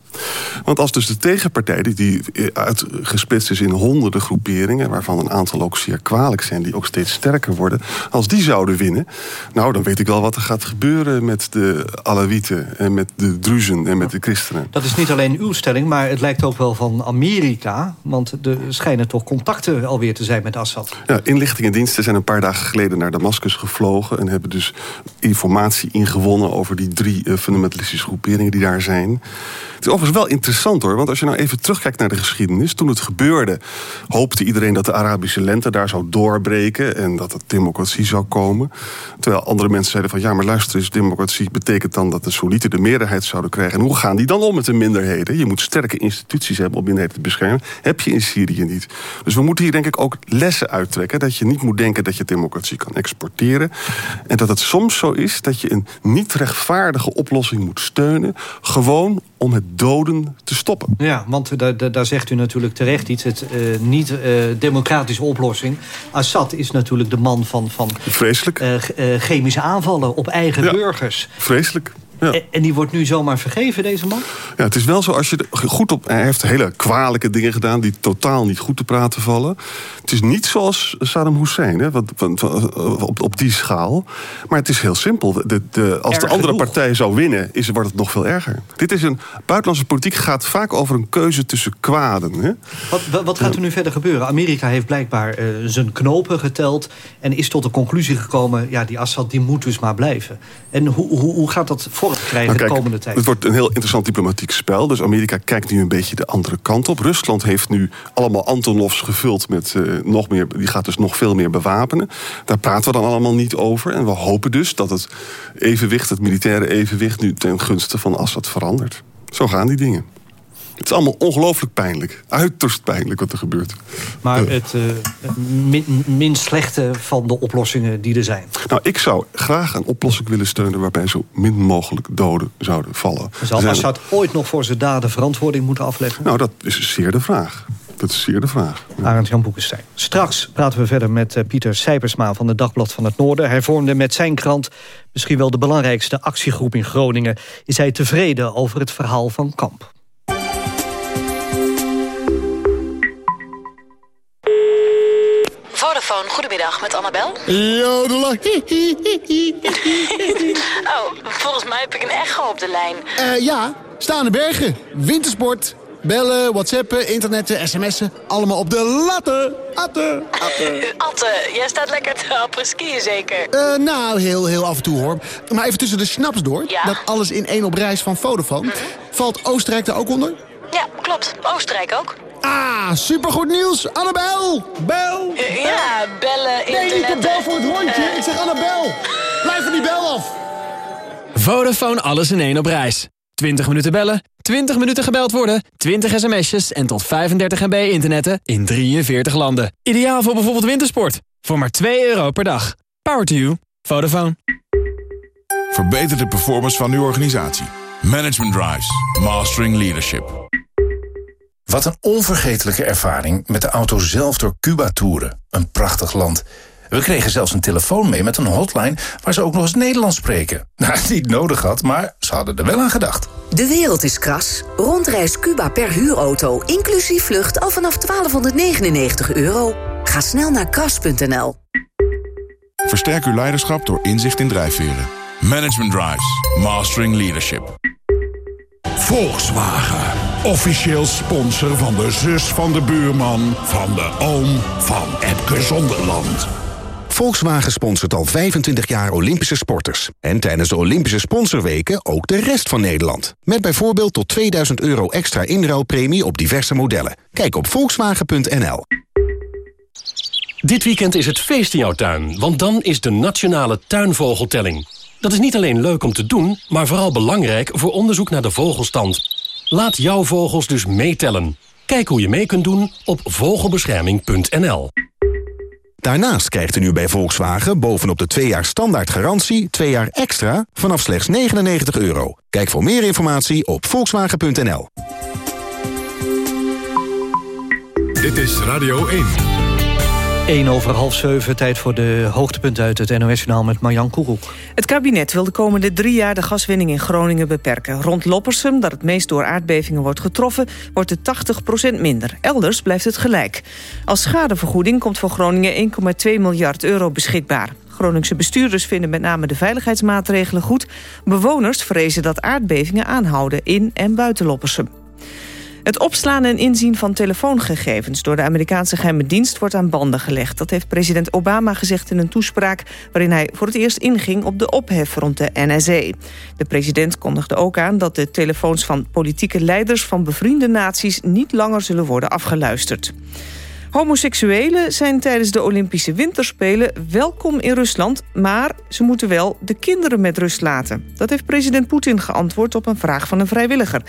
Speaker 19: Want als dus de tegenpartij, die uitgesplitst is in honderden groeperingen... waarvan een aantal ook zeer kwalijk zijn, die ook steeds sterker worden... als die zouden winnen, nou, dan weet ik wel wat er gaat gebeuren... met de Alawieten en met de Druzen en met de christenen.
Speaker 2: Dat is niet alleen uw stelling, maar het lijkt ook wel van Amerika... want er schijnen toch contacten alweer te zijn met Assad.
Speaker 19: Ja, inlichtingendiensten zijn een paar dagen geleden naar Damascus gevlogen... en hebben dus informatie ingewonnen over die drie uh, fundamentalistische groeperingen die daar zijn... Het is overigens wel interessant hoor, want als je nou even terugkijkt naar de geschiedenis. Toen het gebeurde, hoopte iedereen dat de Arabische lente daar zou doorbreken en dat er democratie zou komen. Terwijl andere mensen zeiden van ja, maar luister eens, democratie betekent dan dat de solieten de meerderheid zouden krijgen. En hoe gaan die dan met de minderheden? Je moet sterke instituties hebben om minderheden te beschermen. Heb je in Syrië niet. Dus we moeten hier denk ik ook lessen uittrekken. Dat je niet moet denken dat je democratie kan exporteren. En dat het soms zo is dat je een niet rechtvaardige oplossing moet steunen. Gewoon om het doden te stoppen.
Speaker 2: Ja, want daar, daar zegt u natuurlijk terecht iets. Het uh, niet uh, democratische oplossing. Assad is natuurlijk de man van, van
Speaker 19: Vreselijk. Uh,
Speaker 2: chemische aanvallen op eigen
Speaker 19: ja,
Speaker 2: burgers.
Speaker 19: Vreselijk. Ja.
Speaker 2: En die wordt nu zomaar vergeven, deze man?
Speaker 19: Ja, het is wel zo, als je goed op... Hij heeft hele kwalijke dingen gedaan die totaal niet goed te praten vallen. Het is niet zoals Saddam Hussein, hè, wat, op, op die schaal. Maar het is heel simpel. De, de, als Erg de andere genoeg. partij zou winnen, is, wordt het nog veel erger. Dit is een... Buitenlandse politiek gaat vaak over een keuze tussen kwaden. Hè?
Speaker 2: Wat, wat, gaat er nu verder gebeuren? Amerika heeft blijkbaar uh, zijn knopen geteld... en is tot de conclusie gekomen... ja, die Assad die moet dus maar blijven. En hoe, hoe, hoe gaat dat krijgen nou, kijk, de komende tijd?
Speaker 19: Het wordt een heel interessant diplomatiek spel. Dus Amerika kijkt nu een beetje de andere kant op. Rusland heeft nu allemaal Antonovs gevuld met... Uh, nog meer, die gaat dus nog veel meer bewapenen. Daar praten we dan allemaal niet over. En we hopen dus dat het evenwicht, het militaire evenwicht... nu ten gunste van Assad verandert. Zo gaan die dingen. Het is allemaal ongelooflijk pijnlijk. Uiterst pijnlijk wat er gebeurt.
Speaker 2: Maar het uh, min, slechte van de oplossingen die er zijn.
Speaker 19: Nou, ik zou graag een oplossing willen steunen... waarbij zo min mogelijk doden zouden vallen.
Speaker 2: Zal Assad ooit nog voor zijn daden verantwoording moeten afleggen?
Speaker 19: Nou, dat is zeer de vraag. Dat is zeer de vraag.
Speaker 2: Arend Jan Boekenstein. Straks praten we verder met uh, Pieter Sijpersma van het Dagblad van het Noorden. Hij vormde met zijn krant misschien wel de belangrijkste actiegroep in Groningen. Is hij tevreden over het verhaal van Kamp?
Speaker 30: Vodafone, goedemiddag, met Annabel.
Speaker 31: Jodela. *laughs*
Speaker 30: oh, volgens mij heb ik een echo op de lijn.
Speaker 31: Uh, ja, staande bergen, wintersport,
Speaker 5: Bellen, whatsappen, internetten, sms'en. Allemaal op de latten. Atte, atte. *laughs*
Speaker 30: Atte, jij staat lekker te happen skiën zeker?
Speaker 5: Eh, nou, heel, heel af en toe hoor. Maar even tussen de snaps door.
Speaker 30: Ja?
Speaker 5: Dat alles in één op reis van Vodafone. Valt Oostenrijk er ook onder?
Speaker 30: Ja, klopt. Oostenrijk ook.
Speaker 5: Ah, supergoed nieuws. Annabel, bel.
Speaker 30: Ja, bellen,
Speaker 5: Nee,
Speaker 30: internet.
Speaker 5: niet de bel voor het hondje. Ik zeg Annabel. Blijf van die bel af.
Speaker 32: Vodafone alles in één op reis. 20 minuten bellen, 20 minuten gebeld worden, 20 sms'jes en tot 35 MB internetten in 43 landen. Ideaal voor bijvoorbeeld wintersport. Voor maar 2 euro per dag. Power to you. Vodafone.
Speaker 33: Verbeter de performance van uw organisatie. Management Drives. Mastering Leadership.
Speaker 34: Wat een onvergetelijke ervaring met de auto zelf door Cuba toeren. Een prachtig land. We kregen zelfs een telefoon mee met een hotline waar ze ook nog eens Nederlands spreken. *laughs* Nou, niet nodig had, maar ze hadden er wel aan gedacht.
Speaker 10: De wereld is kras. Rondreis Cuba per huurauto, inclusief vlucht al vanaf 1299 euro. Ga snel naar kras.nl.
Speaker 33: Versterk uw leiderschap door inzicht in drijfveren. Management Drives. Mastering Leadership.
Speaker 35: Volkswagen. Officieel sponsor van de zus van de buurman... van de oom van Epke Zonderland.
Speaker 9: Volkswagen sponsort al 25 jaar Olympische sporters. En tijdens de Olympische sponsorweken ook de rest van Nederland. Met bijvoorbeeld tot 2000 euro extra inruilpremie op diverse modellen. Kijk op volkswagen.nl.
Speaker 36: Dit weekend is het feest in jouw tuin, want dan is de Nationale Tuinvogeltelling. Dat is niet alleen leuk om te doen, maar vooral belangrijk voor onderzoek naar de vogelstand. Laat jouw vogels dus meetellen. Kijk hoe je mee kunt doen op vogelbescherming.nl.
Speaker 9: Daarnaast krijgt u nu bij Volkswagen bovenop de 2 jaar standaard garantie... 2 jaar extra vanaf slechts 99 euro. Kijk voor meer informatie op volkswagen.nl.
Speaker 37: Dit is Radio 1.
Speaker 2: 1 over half 7, tijd voor de hoogtepunten uit het NOS-journaal met Marjan Koeroek.
Speaker 3: Het kabinet wil de komende drie jaar de gaswinning in Groningen beperken. Rond Loppersum, dat het meest door aardbevingen wordt getroffen... wordt het 80% minder. Elders blijft het gelijk. Als schadevergoeding komt voor Groningen 1,2 miljard euro beschikbaar. Groningse bestuurders vinden met name de veiligheidsmaatregelen goed. Bewoners vrezen dat aardbevingen aanhouden in en buiten Loppersum. Het opslaan en inzien van telefoongegevens door de Amerikaanse geheime dienst wordt aan banden gelegd. Dat heeft president Obama gezegd in een toespraak waarin hij voor het eerst inging op de ophef rond de NSA. De president kondigde ook aan dat de telefoons van politieke leiders van bevriende naties niet langer zullen worden afgeluisterd. Homoseksuelen zijn tijdens de Olympische Winterspelen welkom in Rusland... maar ze moeten wel de kinderen met rust laten. Dat heeft president Poetin geantwoord op een vraag van een vrijwilliger.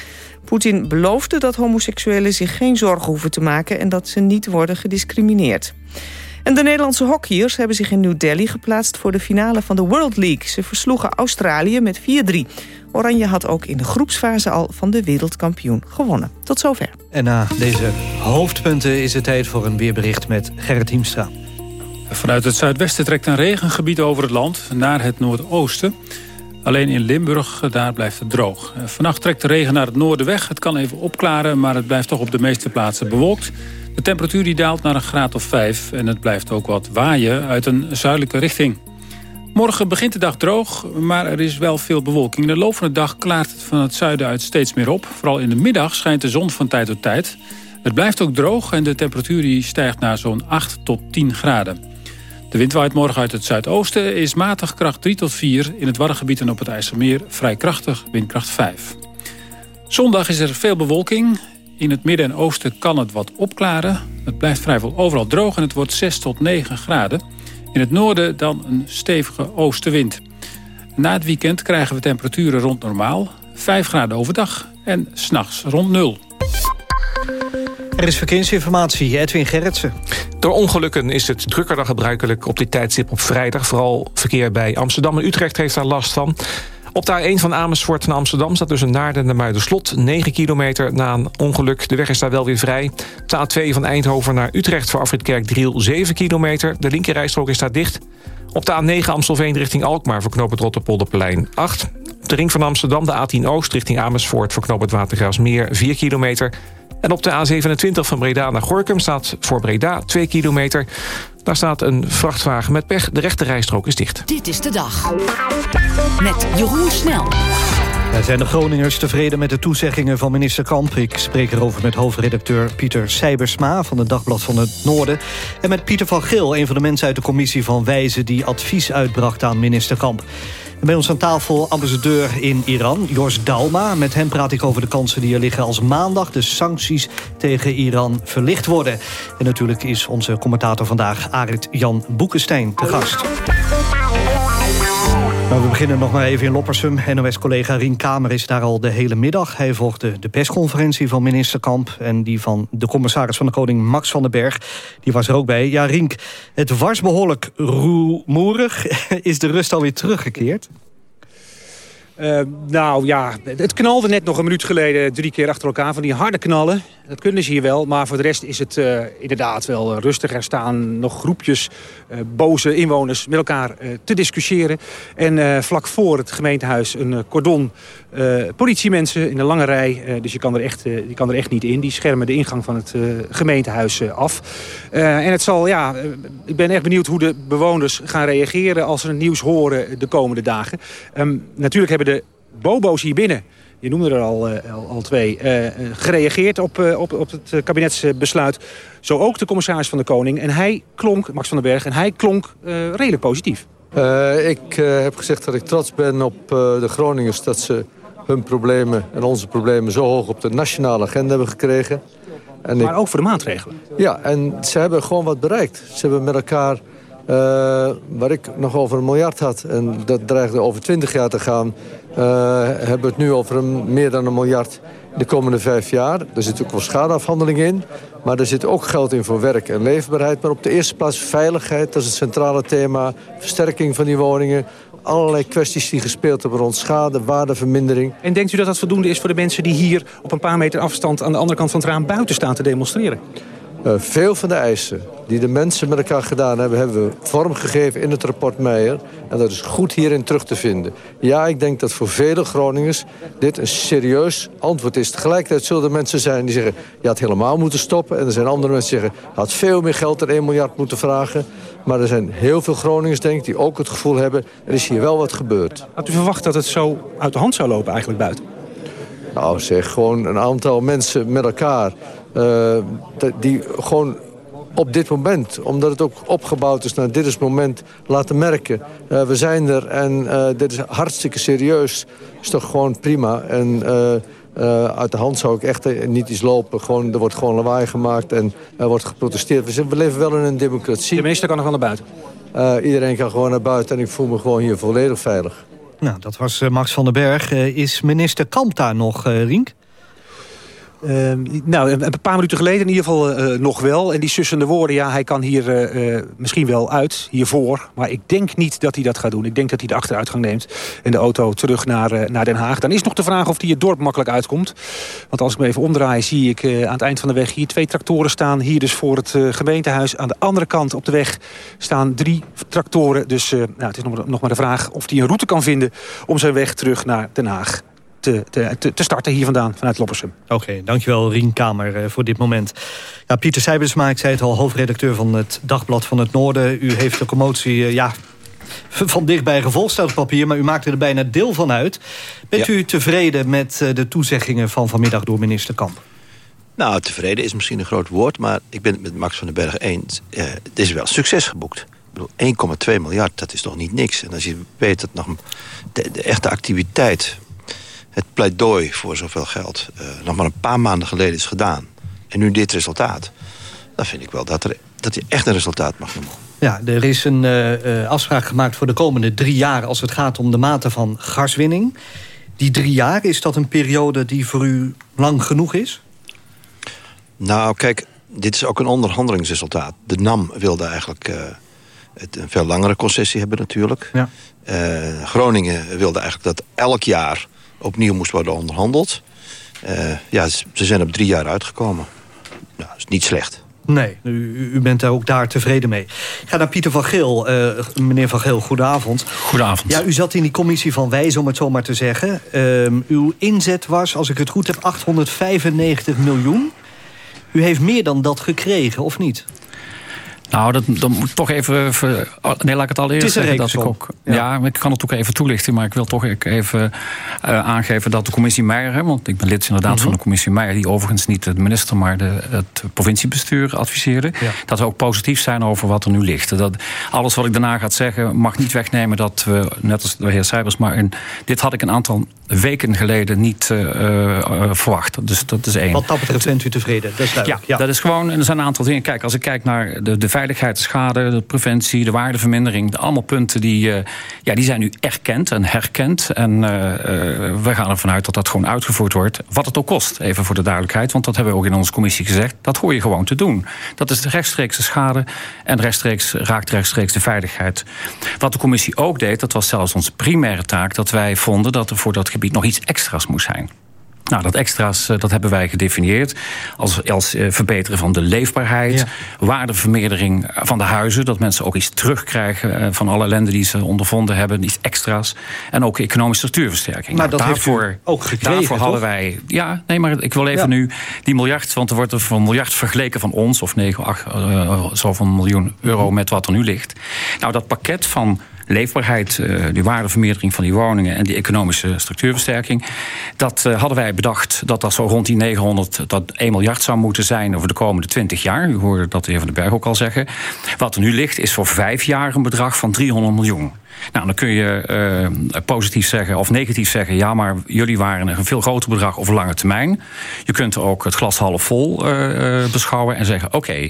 Speaker 3: Poetin beloofde dat homoseksuelen zich geen zorgen hoeven te maken... en dat ze niet worden gediscrimineerd. En de Nederlandse hockeyers hebben zich in New Delhi geplaatst... voor de finale van de World League. Ze versloegen Australië met 4-3. Oranje had ook in de groepsfase al van de wereldkampioen gewonnen. Tot zover.
Speaker 2: En na deze hoofdpunten is het tijd voor een weerbericht met Gerrit Hiemstra.
Speaker 38: Vanuit het zuidwesten trekt een regengebied over het land naar het noordoosten. Alleen in Limburg, daar blijft het droog. Vannacht trekt de regen naar het noorden weg. Het kan even opklaren, maar het blijft toch op de meeste plaatsen bewolkt. De temperatuur die daalt naar een graad of 5 en het blijft ook wat waaien uit een zuidelijke richting. Morgen begint de dag droog, maar er is wel veel bewolking. In de loop van de dag klaart het van het zuiden uit steeds meer op. Vooral in de middag schijnt de zon van tijd tot tijd. Het blijft ook droog en de temperatuur stijgt naar zo'n 8 tot 10 graden. De wind waait morgen uit het zuidoosten, is matig kracht 3 tot 4... in het Waddengebied en op het IJsselmeer vrij krachtig, windkracht 5. Zondag is er veel bewolking. In het midden en oosten kan het wat opklaren. Het blijft vrijwel overal droog en het wordt 6 tot 9 graden. In het noorden dan een stevige oostenwind. Na het weekend krijgen we temperaturen rond normaal. 5 graden overdag en s'nachts rond 0.
Speaker 2: Er is verkeersinformatie, Edwin Gerritsen.
Speaker 39: Door ongelukken is het drukker dan gebruikelijk op dit tijdstip op vrijdag. Vooral verkeer bij Amsterdam en Utrecht heeft daar last van. Op de A1 van Amersfoort naar Amsterdam staat tussen Naarden en Muiderslot. 9 kilometer na een ongeluk. De weg is daar wel weer vrij. Op de A2 van Eindhoven naar Utrecht voor Afrit Kerkdriel 7 kilometer. De linkerrijstrook is daar dicht. Op de A9 Amstelveen richting Alkmaar voor knoop het Rotterpolderplein 8. Op de ring van Amsterdam de A10 Oost richting Amersfoort voor knoop het Watergraafsmeer 4 kilometer. En op de A27 van Breda naar Gorkum staat voor Breda 2 kilometer. Daar staat een vrachtwagen met pech. De rechte rijstrook is dicht.
Speaker 40: Dit is de dag. Met Jeroen Snel.
Speaker 2: zijn de Groningers tevreden met de toezeggingen van minister Kamp? Ik spreek erover met hoofdredacteur Pieter Seibersma van het Dagblad van het Noorden. En met Pieter van Geel, een van de mensen uit de commissie van Wijzen... die advies uitbracht aan minister Kamp. Bij ons aan tafel ambassadeur in Iran, Jors Dalma. Met hem praat ik over de kansen die er liggen als maandag... de sancties tegen Iran verlicht worden. En natuurlijk is onze commentator vandaag Arit Jan Boekenstein te gast. We beginnen nog maar even in Loppersum. NOS-collega Rien Kamer is daar al de hele middag. Hij volgde de persconferentie van minister Kamp... en die van de commissaris van de Koning Max van den Berg. Die was er ook bij. Ja, Rink, het was behoorlijk rumoerig. *laughs* Is de rust alweer teruggekeerd?
Speaker 41: Uh, nou ja, het knalde net nog een minuut geleden drie keer achter elkaar van die harde knallen. Dat kunnen ze hier wel, maar voor de rest is het uh, inderdaad wel rustig. Er staan nog groepjes uh, boze inwoners met elkaar te discussiëren. En vlak voor het gemeentehuis een cordon politiemensen in een lange rij. dus je kan, er echt, je kan er echt niet in. Die schermen de ingang van het gemeentehuis af. en het zal, ja, ik ben echt benieuwd hoe de bewoners gaan reageren als ze het nieuws horen de komende dagen. Um, natuurlijk hebben de bobo's hier binnen je noemde er al, al, al twee, uh, gereageerd op, uh, op, op het kabinetsbesluit. Zo ook de commissaris van de Koning. En hij klonk, Max van den Berg, en hij klonk redelijk positief.
Speaker 42: ik heb gezegd dat ik trots ben op de Groningers... dat ze hun problemen en onze problemen zo hoog op de nationale agenda hebben gekregen.
Speaker 41: En maar ik... ook voor de maatregelen.
Speaker 42: Ja, en ze hebben gewoon wat bereikt. Ze hebben met elkaar uh, waar ik nog over een miljard had, en dat dreigde over twintig jaar te gaan... Uh, hebben we het nu over een, meer dan een miljard de komende vijf jaar. Er zit ook wel schadeafhandeling in. Maar er zit ook geld in voor werk en leefbaarheid. Maar op de eerste plaats veiligheid, dat is het centrale thema. Versterking van die woningen. Allerlei kwesties die gespeeld hebben rond schade, waardevermindering.
Speaker 41: En denkt u dat dat voldoende is voor de mensen die hier op een paar meter afstand... aan de andere kant van het raam buiten staan te demonstreren?
Speaker 42: Uh, veel van de eisen die de mensen met elkaar gedaan hebben... hebben we vormgegeven in het rapport Meijer. En dat is goed hierin terug te vinden. Ja, ik denk dat voor vele Groningers dit een serieus antwoord is. Tegelijkertijd zullen er mensen zijn die zeggen... je had helemaal moeten stoppen. En er zijn andere mensen die zeggen... je had veel meer geld, er 1 miljard moeten vragen. Maar er zijn heel veel Groningers, denk ik, die ook het gevoel hebben... er is hier wel wat gebeurd.
Speaker 41: Had u verwacht dat het zo uit de hand zou lopen eigenlijk buiten?
Speaker 42: Nou zeg, gewoon een aantal mensen met elkaar... Uh, die gewoon op dit moment, omdat het ook opgebouwd is naar dit is het moment, laten merken. Uh, we zijn er en uh, dit is hartstikke serieus. is toch gewoon prima. En uh, uit de hand zou ik echt niet iets lopen. Gewoon, er wordt gewoon lawaai gemaakt en er wordt geprotesteerd. We, zijn, we leven wel in een democratie.
Speaker 41: De minister kan nog wel naar
Speaker 42: buiten? iedereen kan gewoon naar buiten en ik voel me gewoon hier volledig veilig.
Speaker 2: Nou, dat was Max van den Berg. is minister Kamp daar nog, Rink?
Speaker 41: Uh, nou, een paar minuten geleden in ieder geval uh, nog wel. En die sussende woorden, ja, hij kan hier uh, misschien wel uit, hiervoor. Maar ik denk niet dat hij dat gaat doen. Ik denk dat hij de achteruitgang neemt en de auto terug naar, naar Den Haag. Dan is nog de vraag of hij het dorp makkelijk uitkomt. Want als ik me even omdraai, zie ik aan het eind van de weg hier twee tractoren staan. Hier dus voor het gemeentehuis. Aan de andere kant op de weg staan drie tractoren. Dus nou, het is nog maar de vraag of hij een route kan vinden om zijn weg terug naar Den Haag te, te, te starten hier vandaan, vanuit Loppersum.
Speaker 2: Oké, dankjewel Rien Kamer uh, voor dit moment. Ja, Pieter Seibersma, ik zei het al, hoofdredacteur van het Dagblad van het Noorden. U heeft de commotie uh, ja, van dichtbij gevolgd, staat op papier... maar u maakte er bijna deel van uit. Bent u tevreden met uh, de toezeggingen van vanmiddag door minister Kamp?
Speaker 16: Nou, tevreden is misschien een groot woord... maar ik ben het met Max van den Berg eens. het is wel succes geboekt. 1,2 miljard, dat is toch niet niks. En als je weet dat nog de, de echte activiteit het pleidooi voor zoveel geld uh, nog maar een paar maanden geleden is gedaan... en nu dit resultaat, dan vind ik wel dat, er, dat je echt een resultaat mag noemen.
Speaker 2: Ja, er is een uh, afspraak gemaakt voor de komende drie jaar... als het gaat om de mate van gaswinning. Die drie jaar, is dat een periode die voor u lang genoeg is?
Speaker 16: Nou, kijk, dit is ook een onderhandelingsresultaat. De NAM wilde eigenlijk uh, het een veel langere concessie hebben natuurlijk. Ja. Uh, Groningen wilde eigenlijk dat elk jaar opnieuw moest worden onderhandeld. Uh, ja, ze zijn op drie jaar uitgekomen. Nou, dat is niet slecht.
Speaker 2: Nee, u, u, bent daar ook daar tevreden mee. Ik ga naar Pieter van Geel. Uh, meneer van Geel, goedenavond.
Speaker 43: Goedenavond.
Speaker 2: Ja, u zat in die commissie van wijze, om het zo maar te zeggen. Uh, uw inzet was, als ik het goed heb, 895 miljoen. U heeft meer dan dat gekregen, of niet?
Speaker 44: Nou, dat, dan moet ik toch even... Oh, nee, laat ik het al eerst zeggen. Dat ik ook, ja. ik kan het ook even toelichten. Maar ik wil toch even uh, aangeven dat de commissie Meijer... want ik ben lid inderdaad
Speaker 2: Mhm.
Speaker 44: van de commissie Meijer... die overigens niet de minister, maar de, het provinciebestuur adviseerde... dat we ook positief zijn over wat er nu ligt. Dat, alles wat ik daarna ga zeggen mag niet wegnemen dat we... net als de heer Seibers, maar in, dit had ik een aantal weken geleden niet uh, uh, verwacht. Dus dat is één.
Speaker 2: Wat dat betreft bent u tevreden, dat is duidelijk.
Speaker 44: Ja, ja, dat is gewoon... Er zijn een aantal dingen. Kijk, als ik kijk naar de, de veiligheid, de schade, de preventie, de waardevermindering. Allemaal punten die, uh, ja, die zijn nu erkend en herkend. En we gaan ervan uit dat dat gewoon uitgevoerd wordt. Wat het ook kost, even voor de duidelijkheid. Want dat hebben we ook in onze commissie gezegd. Dat hoor je gewoon te doen. Dat is de rechtstreekse schade. En rechtstreeks raakt rechtstreeks de veiligheid. Wat de commissie ook deed, dat was zelfs onze primaire taak. Dat wij vonden dat er voor dat gebied nog iets extra's moest zijn. Nou, dat extra's dat hebben wij gedefinieerd als, als verbeteren van de leefbaarheid, ja. waardevermeerdering van de huizen, dat mensen ook iets terugkrijgen van alle ellende die ze ondervonden hebben, iets extra's, en ook economische structuurversterking.
Speaker 2: Maar nou, dat
Speaker 44: daarvoor,
Speaker 2: heeft ook gekregen,
Speaker 44: Daarvoor hadden
Speaker 2: toch?
Speaker 44: wij, ja, nee, maar ik wil even ja. nu die miljard, want er wordt er voor een miljard vergeleken van ons, of 9, 8, uh, zoveel miljoen euro met wat er nu ligt. Nou, dat pakket van leefbaarheid, uh, die waardevermeerdering van die woningen en die economische structuurversterking. Dat uh, hadden wij bedacht dat dat zo rond die 900, dat 1 miljard zou moeten zijn over de komende 20 jaar. U hoorde dat de heer Van den Berg ook al zeggen. Wat er nu ligt is voor vijf jaar een bedrag van 300 miljoen. Nou, dan kun je uh, positief zeggen of negatief zeggen... ja, maar jullie waren een veel groter bedrag over lange termijn. Je kunt ook het glas half vol uh, beschouwen en zeggen... oké,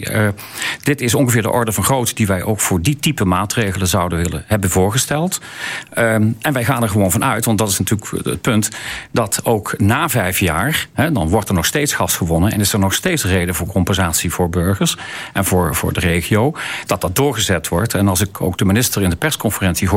Speaker 44: dit is ongeveer de orde van grootte... die wij ook voor die type maatregelen zouden willen hebben voorgesteld. En wij gaan er gewoon van uit, want dat is natuurlijk het punt... dat ook na vijf jaar, hè, dan wordt er nog steeds gas gewonnen... en is er nog steeds reden voor compensatie voor burgers... en voor, voor de regio, dat dat doorgezet wordt. En als ik ook de minister in de persconferentie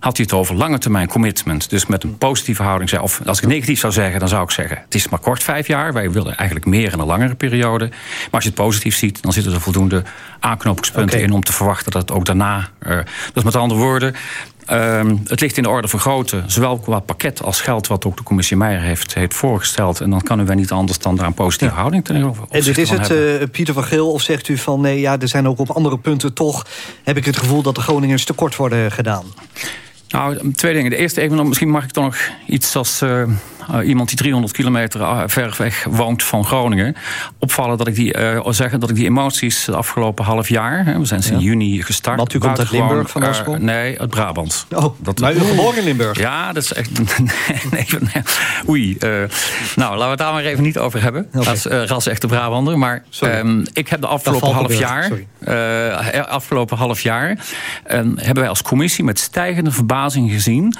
Speaker 44: had hij het over lange termijn commitment. Dus met een positieve houding. zei Of als ik negatief zou zeggen, dan zou ik zeggen... het is maar kort vijf jaar. Wij willen eigenlijk meer in een langere periode. Maar als je het positief ziet, dan zitten er voldoende aanknopingspunten okay. in... om te verwachten dat het ook daarna... Uh, dus met andere woorden... Um, het ligt in de orde van grootte, zowel qua pakket als geld... wat ook de commissie Meijer heeft, heeft voorgesteld. En dan kan u niet anders dan daar een positieve ja. houding tegenover
Speaker 2: En dit is het, uh, Pieter van Geel, of zegt u van... nee, ja, er zijn ook op andere punten toch... heb ik het gevoel dat de Groningers tekort worden gedaan?
Speaker 44: Nou, twee dingen. De eerste, even, misschien mag ik dan nog iets als uh, uh, iemand die 300 kilometer ver weg woont van Groningen. Opvallen dat ik die, uh, zeggen dat ik die emoties de afgelopen half jaar, hè, we zijn sinds ja. juni gestart.
Speaker 2: Want u komt uit Limburg van oorsprong?
Speaker 44: nee, uit Brabant.
Speaker 2: Oh, dat, maar u geboren in Limburg?
Speaker 44: Ja, dat is echt. *laughs* nee, nee, oei. nou, laten we het daar maar even niet over hebben. Okay. Als ras echte Brabander. Maar um, ik heb de afgelopen half jaar, afgelopen half jaar, um, hebben wij als commissie met stijgende verbazing gezien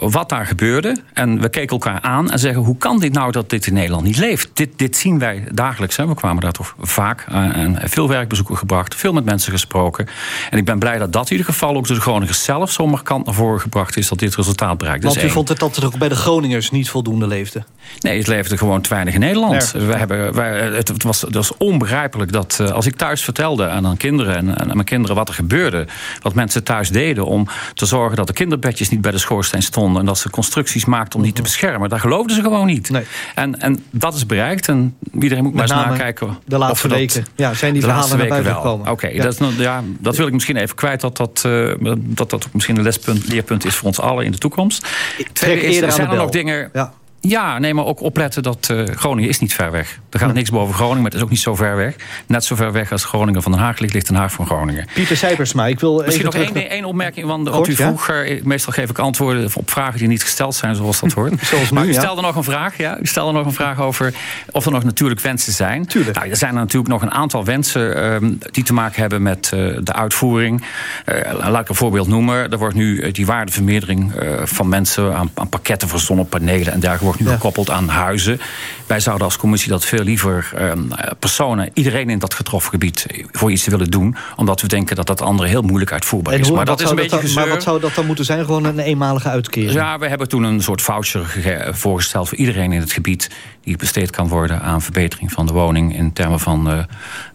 Speaker 44: wat daar gebeurde. En we keken elkaar aan en zeggen: hoe kan dit nou dat dit in Nederland niet leeft? Dit, dit zien wij dagelijks. Hè. We kwamen daar toch vaak en veel werkbezoeken gebracht, veel met mensen gesproken. En ik ben blij dat dat in ieder geval ook door de Groningers zelf zo markant naar voren gebracht is dat dit resultaat bereikt.
Speaker 2: Want u vond het dat het ook bij de Groningers niet voldoende leefde?
Speaker 44: Nee, het leefde gewoon te weinig in Nederland. We hebben, wij, het, was, het was onbegrijpelijk dat uh, als ik thuis vertelde aan aan kinderen en aan mijn kinderen wat er gebeurde, wat mensen thuis deden om te zorgen dat de kinderbedjes niet bij de schoorsteen stonden en dat ze constructies maakten om die te beschermen. Daar geloofden ze gewoon niet.
Speaker 2: Nee.
Speaker 44: En, en dat is bereikt. En iedereen moet maar eens nakijken.
Speaker 2: De laatste
Speaker 44: of
Speaker 2: weken. Ja, zijn die verhalen naar buiten gekomen?
Speaker 44: Oké, okay, ja. dat, ja, dat wil ik misschien even kwijt. Dat dat, uh, dat, dat misschien een lespunt, leerpunt is voor ons allen in de toekomst.
Speaker 2: Tweede is,
Speaker 44: er zijn
Speaker 2: er
Speaker 44: nog dingen.
Speaker 2: Ja.
Speaker 44: Ja, nee, maar ook opletten dat uh, Groningen is niet ver weg. Er gaat niks boven Groningen, maar het is ook niet zo ver weg. Net zo ver weg als Groningen van Den Haag ligt, ligt Den Haag van Groningen.
Speaker 2: Pieter Seibersma, ik wil
Speaker 44: Misschien nog één, één opmerking, want, u vroeg... Ja? meestal geef ik antwoorden op vragen die niet gesteld zijn, zoals dat hoort. *laughs*
Speaker 2: zoals
Speaker 44: maar
Speaker 2: nu,
Speaker 44: u
Speaker 2: ja.
Speaker 44: stelde nog een vraag, ja. U stelde nog een vraag over of er nog natuurlijk wensen zijn.
Speaker 2: Tuurlijk.
Speaker 44: Nou, er zijn er natuurlijk nog een aantal wensen um, die te maken hebben met uh, de uitvoering. Uh, laat ik een voorbeeld noemen. Er wordt nu die waardevermeerdering van mensen aan, aan, pakketten voor zonnepanelen en dergelijke wordt nu ja. gekoppeld aan huizen. Wij zouden als commissie dat veel liever um, personen, iedereen in dat getroffen gebied voor iets willen doen, omdat we denken dat dat andere heel moeilijk uitvoerbaar is.
Speaker 2: Hoe,
Speaker 44: maar dat is een beetje
Speaker 2: dat, Maar wat zou dat dan moeten zijn? Gewoon een eenmalige uitkering?
Speaker 44: Ja, we hebben toen een soort voucher voorgesteld voor iedereen in het gebied die besteed kan worden aan verbetering van de woning in termen van uh,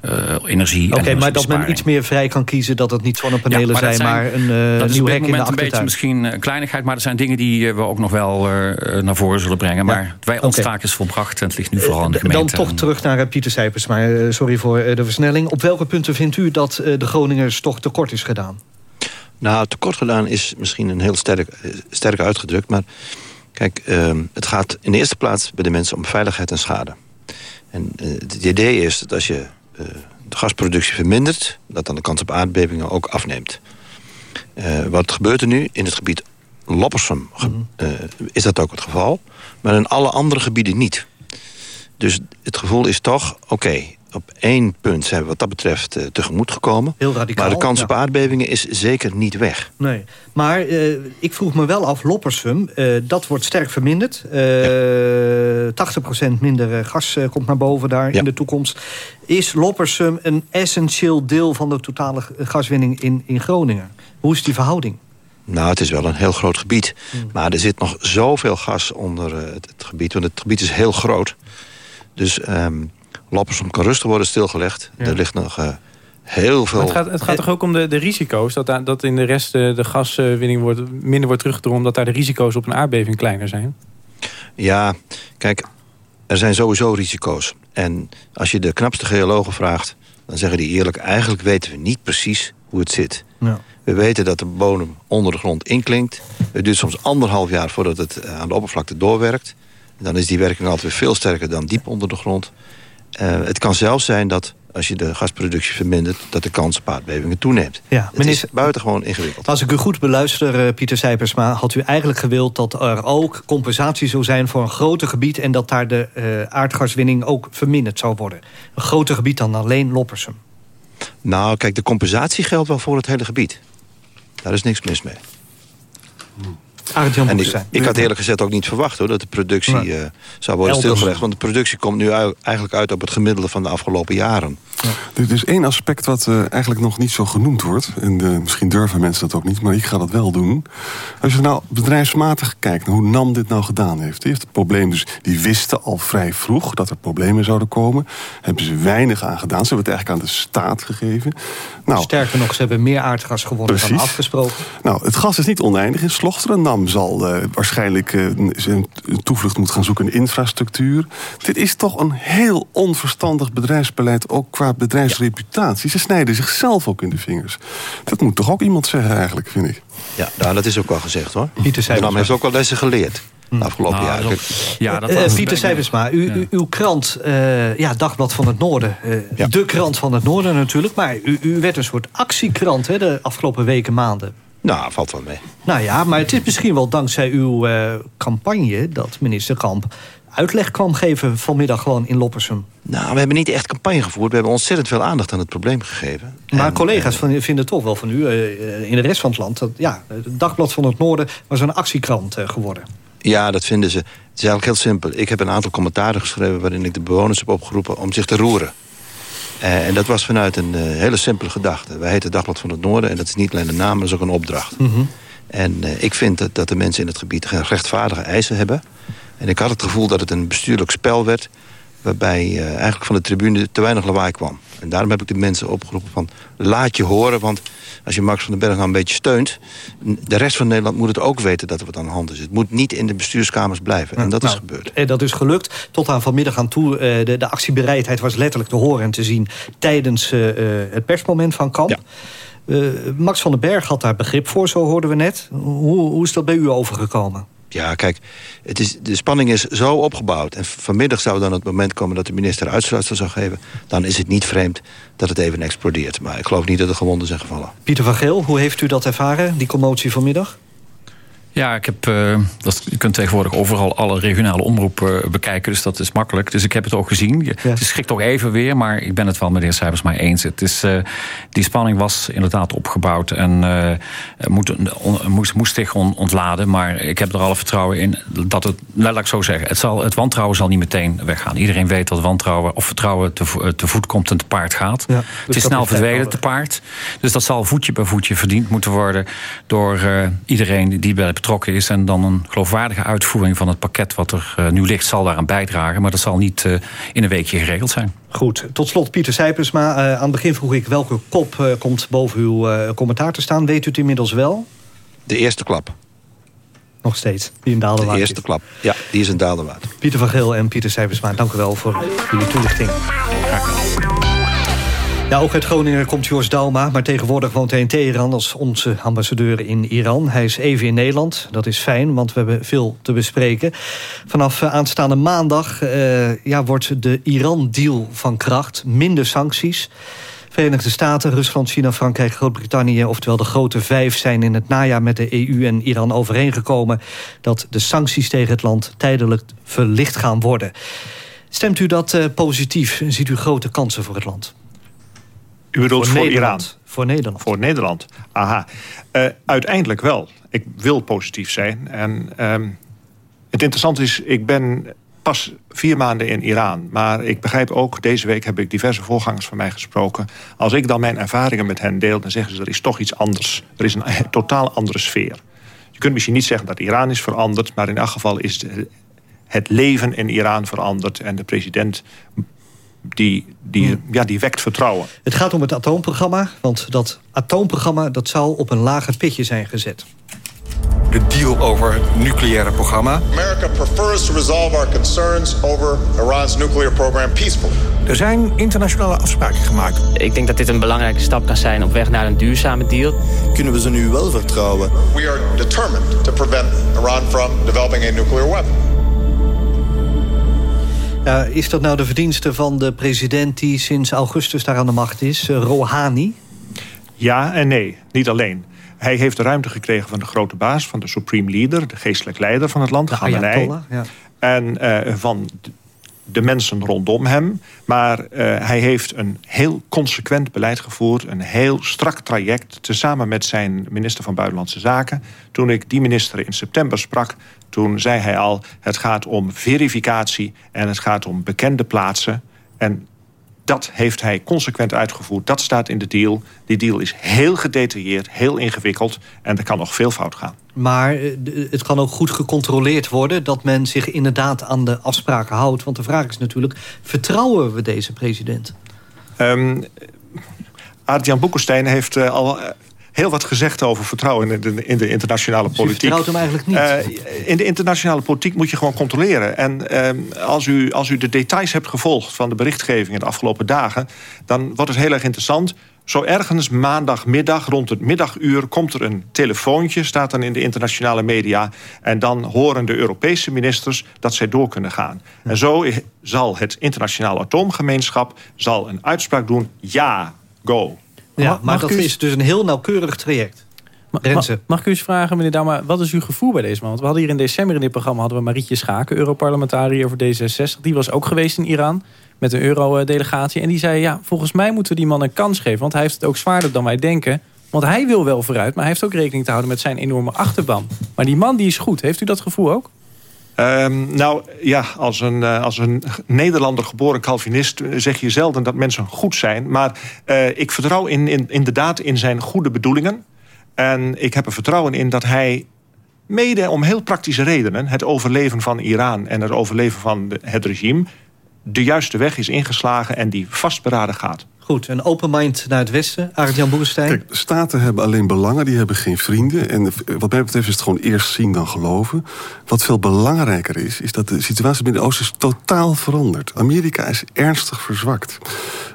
Speaker 44: uh, energie.
Speaker 2: Oké, okay, maar dat men iets meer vrij kan kiezen, dat het niet zonnepanelen ja, maar zijn, maar een uh,
Speaker 44: dat is
Speaker 2: nieuw
Speaker 44: op
Speaker 2: hek
Speaker 44: dit
Speaker 2: in de
Speaker 44: moment een beetje misschien een kleinigheid, maar er zijn dingen die we ook nog wel naar voren zullen brengen. Maar wij ons taak is volbracht en het ligt nu vooral aan de gemeente.
Speaker 2: Dan toch terug naar Pieter Sijpers, maar sorry voor de versnelling. Op welke punten vindt u dat de Groningers toch tekort is gedaan?
Speaker 16: Nou, tekort gedaan is misschien een heel sterk, sterk uitgedrukt. Maar kijk, ehm, het gaat in de eerste plaats bij de mensen om veiligheid en schade. En het idee is dat als je de gasproductie vermindert... dat dan de kans op aardbevingen ook afneemt. Uh, wat gebeurt er nu in het gebied Loppersum? Uh, is dat ook het geval. Maar in alle andere gebieden niet. Dus het gevoel is toch, oké, op één punt zijn we wat dat betreft uh, tegemoet gekomen.
Speaker 2: Heel radicaal.
Speaker 16: Maar de kans op aardbevingen is zeker niet weg.
Speaker 2: Nee, maar uh, ik vroeg me wel af, Loppersum, uh, dat wordt sterk verminderd. Ja. 80% minder gas komt naar boven daar ja. in de toekomst. Is Loppersum een essentieel deel van de totale gaswinning in, in Groningen? Hoe is die verhouding?
Speaker 16: Nou, het is wel een heel groot gebied. Hmm. Maar er zit nog zoveel gas onder het, het, gebied. Want het gebied is heel groot. Dus... Um, Loppersum kan rustig worden stilgelegd. Ja. Er ligt nog uh, heel veel...
Speaker 45: Maar het gaat, het gaat toch ook om de, de risico's? Dat, daar, dat in de rest uh, de gaswinning wordt, minder wordt teruggedrongen... omdat daar de risico's op een aardbeving kleiner zijn?
Speaker 16: Ja, kijk, er zijn sowieso risico's. En als je de knapste geologen vraagt... dan zeggen die eerlijk, eigenlijk weten we niet precies hoe het zit. Ja. We weten dat de bodem onder de grond inklinkt. Het duurt soms anderhalf jaar voordat het eh, aan de oppervlakte doorwerkt. En dan is die werking altijd weer veel sterker dan diep onder de grond. Uh, het kan zelfs zijn dat als je de gasproductie vermindert... dat de kans op aardbevingen toeneemt. Ja, het is buitengewoon ingewikkeld.
Speaker 2: Als ik u goed beluister, uh, Pieter Sijpersma... had u eigenlijk gewild dat er ook compensatie zou zijn... voor een groter gebied en dat daar de uh, aardgaswinning ook verminderd zou worden. Een groter gebied dan alleen Loppersum.
Speaker 16: Nou, kijk, de compensatie geldt wel voor het hele gebied. Daar is niks mis mee.
Speaker 2: En
Speaker 16: ik, ik, had eerlijk gezegd ook niet verwacht hoor, dat de productie nee. uh, zou worden stilgelegd. Want de productie komt nu eigenlijk uit op het gemiddelde van de afgelopen jaren.
Speaker 46: Ja. Er is één aspect wat uh, eigenlijk nog niet zo genoemd wordt. En uh, misschien durven mensen dat ook niet, maar ik ga dat wel doen. Als je nou bedrijfsmatig kijkt naar hoe NAM dit nou gedaan heeft. Die heeft het probleem dus, die wisten al vrij vroeg dat er problemen zouden komen. Hebben ze weinig aan gedaan. Ze hebben het eigenlijk aan de staat gegeven.
Speaker 2: Nou, Sterker nog, ze hebben meer aardgas gewonnen precies. dan afgesproken.
Speaker 46: Nou, het gas is niet oneindig in Slochteren. NAM zal uh, waarschijnlijk uh, zijn toevlucht moeten gaan zoeken in infrastructuur. Dit is toch een heel onverstandig bedrijfsbeleid, ook qua bedrijfsreputatie. Ze snijden zichzelf ook in de vingers. Dat moet toch ook iemand zeggen eigenlijk, vind ik.
Speaker 16: Ja, nou, dat is ook wel gezegd hoor. Pieter NAM heeft ook wel lessen geleerd. De afgelopen nou, jaren.
Speaker 2: Ja, dat uh, Pieter Sijbersma, u, uw krant, uh, ja, Dagblad van het Noorden. Uh, ja. De krant van het Noorden natuurlijk. Maar u, u werd een soort actiekrant hè, de afgelopen weken, maanden.
Speaker 16: Nou, valt wel mee.
Speaker 2: Nou ja, maar het is misschien wel dankzij uw uh, campagne... dat minister Kamp uitleg kwam geven vanmiddag gewoon in Loppersum.
Speaker 16: Nou, we hebben niet echt campagne gevoerd. We hebben ontzettend veel aandacht aan het probleem gegeven.
Speaker 2: Maar en, collega's uh, van, vinden toch wel van u, uh, in de rest van het land... dat ja, het Dagblad van het Noorden was een actiekrant geworden.
Speaker 16: Ja, dat vinden ze. Het is eigenlijk heel simpel. Ik heb een aantal commentaren geschreven... waarin ik de bewoners heb opgeroepen om zich te roeren. Uh, en dat was vanuit een uh, hele simpele gedachte. Wij heten Dagblad van het Noorden en dat is niet alleen een naam, dat is ook een opdracht. Mm -hmm. En uh, ik vind dat, dat de mensen in het gebied rechtvaardige eisen hebben. En ik had het gevoel dat het een bestuurlijk spel werd... waarbij eigenlijk van de tribune te weinig lawaai kwam. En daarom heb ik de mensen opgeroepen van laat je horen... want als je Max van den Berg nou een beetje steunt... de rest van Nederland moet het ook weten dat er wat aan de hand is. Het moet niet in de bestuurskamers blijven. En dat nou, is gebeurd.
Speaker 2: En dat is gelukt. Tot aan vanmiddag aan toe. De, de actiebereidheid was letterlijk te horen en te zien... tijdens uh, het persmoment van Kamp. Ja. Max van den Berg had daar begrip voor, zo hoorden we net. Hoe, hoe is dat bij u overgekomen?
Speaker 16: Ja, kijk, het is, de spanning is zo opgebouwd. En vanmiddag zou dan het moment komen dat de minister uitsluitsel zou geven. Dan is het niet vreemd dat het even explodeert. Maar ik geloof niet dat er gewonden zijn gevallen.
Speaker 2: Pieter van Geel, hoe heeft u dat ervaren, die commotie vanmiddag?
Speaker 44: Ja, ik heb, uh, dat, je kunt tegenwoordig overal alle regionale omroepen uh, bekijken. Dus dat is makkelijk. Dus ik heb het ook gezien. Ja. Het schrikt toch even weer, maar ik ben het wel met de heer Cijfers maar eens. Het is, uh, die spanning was inderdaad opgebouwd en moet, moest, moest zich on, ontladen. Maar ik heb er alle vertrouwen in dat het, laat ik zo zeggen, het, zal, het wantrouwen zal niet meteen weggaan. Iedereen weet dat wantrouwen of vertrouwen te, te voet komt en te paard gaat. Ja, dus het is snel verdwenen te paard. Dus dat zal voetje bij voetje verdiend moeten worden door iedereen die bij betrokken is. En dan een geloofwaardige uitvoering van het pakket wat er uh, nu ligt, zal daaraan bijdragen. Maar dat zal niet uh, in een weekje geregeld zijn.
Speaker 2: Goed, tot slot Pieter Sijpersma. Uh, aan het begin vroeg ik welke kop komt boven uw commentaar te staan. Weet u het inmiddels wel?
Speaker 16: De eerste klap.
Speaker 2: Nog steeds, die in Daalderwaard
Speaker 16: De eerste klap, ja, die is in Daalderwaard.
Speaker 2: Pieter van Geel en Pieter Sijbersma, dank u wel voor jullie toelichting. Ja, ook uit Groningen komt Joost Dauma, maar tegenwoordig woont hij in Teheran als onze ambassadeur in Iran. Hij is even in Nederland, dat is fijn, want we hebben veel te bespreken. Vanaf eh, aanstaande maandag uh, ja, wordt de Iran-deal van kracht, minder sancties. Verenigde Staten, Rusland, China, Frankrijk, Groot-Brittannië... oftewel de grote vijf zijn in het najaar met de EU en Iran overeengekomen... dat de sancties tegen het land tijdelijk verlicht gaan worden. Stemt u dat uh, positief? Ziet u grote kansen voor het land?
Speaker 43: U bedoelt voor, voor Iran?
Speaker 2: Voor Nederland.
Speaker 43: Voor Nederland, aha. Uh, uiteindelijk wel. Ik wil positief zijn. En uh, het interessante is, ik ben pas vier maanden in Iran. Maar ik begrijp ook, deze week heb ik diverse voorgangers van mij gesproken. Als ik dan mijn ervaringen met hen deel, dan zeggen ze... er is toch iets anders. Er is een totaal andere sfeer. Je kunt misschien niet zeggen dat Iran is veranderd... maar in elk geval is het leven in Iran veranderd... en de president die, die, hmm. ja, die wekt vertrouwen.
Speaker 2: Het gaat om het atoomprogramma, want dat atoomprogramma... dat zal op een lager pitje zijn gezet
Speaker 4: de deal over het nucleaire programma.
Speaker 47: America prefers to resolve our concerns over Iran's nuclear program peacefully.
Speaker 4: Er zijn internationale afspraken gemaakt.
Speaker 41: Ik denk dat dit een belangrijke stap kan zijn op weg naar een duurzame deal.
Speaker 5: Kunnen we ze nu wel vertrouwen?
Speaker 47: We are determined to prevent Iran from developing a nuclear weapon.
Speaker 2: Ja, is dat nou de verdienste van de president die sinds augustus daar aan de macht is, eh, Rouhani?
Speaker 43: Ja en nee, niet alleen. Hij heeft de ruimte gekregen van de grote baas, van de supreme leader... de geestelijk leider van het land, de Ja. En uh, van de mensen rondom hem. Maar uh, hij heeft een heel consequent beleid gevoerd. Een heel strak traject. Tezamen met zijn minister van Buitenlandse Zaken. Toen ik die minister in september sprak... toen zei hij al, het gaat om verificatie... en het gaat om bekende plaatsen. En dat heeft hij consequent uitgevoerd. Dat staat in de deal. Die deal is heel gedetailleerd, heel ingewikkeld... en er kan nog veel fout gaan.
Speaker 2: Maar eh, het kan ook goed gecontroleerd worden... dat men zich inderdaad aan de afspraken houdt. Want de vraag is natuurlijk, vertrouwen we deze president?
Speaker 43: Um, Boekenstein heeft uh, al eh, heel wat gezegd over vertrouwen in de, in de internationale politiek.
Speaker 2: Dus u vertrouwt hem eigenlijk niet?
Speaker 43: Uh, in de internationale politiek moet je gewoon controleren. En uh, als, u, als u de details hebt gevolgd van de berichtgeving in de afgelopen dagen... dan wordt het heel erg interessant. Zo ergens maandagmiddag, rond het middaguur... komt er een telefoontje, staat dan in de internationale media... en dan horen de Europese ministers dat zij door kunnen gaan. En zo zal het internationale atoomgemeenschap zal een uitspraak doen... ja, go.
Speaker 2: Ja, maar dat is dus een heel nauwkeurig traject.
Speaker 21: Mag, mag ik u eens vragen, meneer Dama, wat is uw gevoel bij deze man? Want we hadden hier in december in dit programma... hadden we Marietje Schaken, Europarlementariër voor D66. Die was ook geweest in Iran met een euro-delegatie. En die zei, ja, volgens mij moeten we die man een kans geven... want hij heeft het ook zwaarder dan wij denken. Want hij wil wel vooruit, maar hij heeft ook rekening te houden... met zijn enorme achterban. Maar die man die is goed. Heeft u dat gevoel ook?
Speaker 43: Um, nou ja, als een, uh, als een Nederlander geboren Calvinist zeg je zelden dat mensen goed zijn. Maar uh, ik vertrouw in, in, inderdaad in zijn goede bedoelingen. En ik heb er vertrouwen in dat hij mede om heel praktische redenen... het overleven van Iran en het overleven van het regime... de juiste weg is ingeslagen en die vastberaden gaat.
Speaker 2: Goed, een open mind naar het westen. Arend-Jan Boerenstein.
Speaker 19: Kijk, staten hebben alleen belangen, die hebben geen vrienden. En wat mij betreft is het gewoon eerst zien dan geloven. Wat veel belangrijker is, is dat de situatie in het Midden-Oosten is totaal veranderd. Amerika is ernstig verzwakt.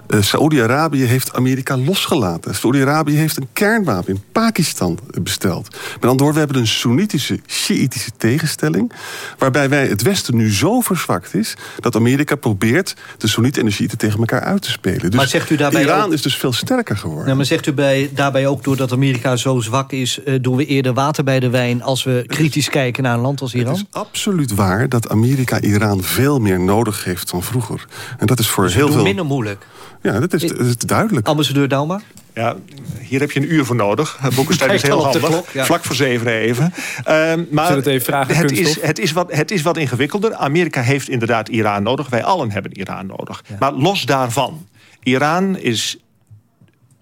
Speaker 19: Uh, Saoedi-Arabië heeft Amerika losgelaten. Saoedi-Arabië heeft een kernwapen in Pakistan besteld. Met andere woorden, we hebben een Soenitische, Shiïtische tegenstelling... waarbij wij het Westen nu zo verzwakt is... dat Amerika probeert de Soenieten en de Shiiten tegen elkaar uit te spelen. Dus
Speaker 2: maar zegt u daarbij
Speaker 19: Iran
Speaker 2: ook...
Speaker 19: is dus veel sterker geworden.
Speaker 2: Ja, maar zegt u bij, daarbij ook doordat Amerika zo zwak is... Uh, doen we eerder water bij de wijn als we kritisch kijken naar een land als Iran?
Speaker 19: Het is absoluut waar dat Amerika Iran veel meer nodig heeft dan vroeger. En dat is voor
Speaker 2: dus
Speaker 19: heel veel...
Speaker 2: minder moeilijk.
Speaker 19: Ja, dat is, dat is duidelijk.
Speaker 2: Ambassadeur Dauma?
Speaker 43: Ja, hier heb je een uur voor nodig. *laughs* Boekenstein is heel handig. Klok, ja. Vlak voor zeven even. Uh, maar
Speaker 21: het, even vragen,
Speaker 43: het, is, het, is wat, het is wat ingewikkelder. Amerika heeft inderdaad Iran nodig. Wij allen hebben Iran nodig. Ja. Maar los daarvan. Iran is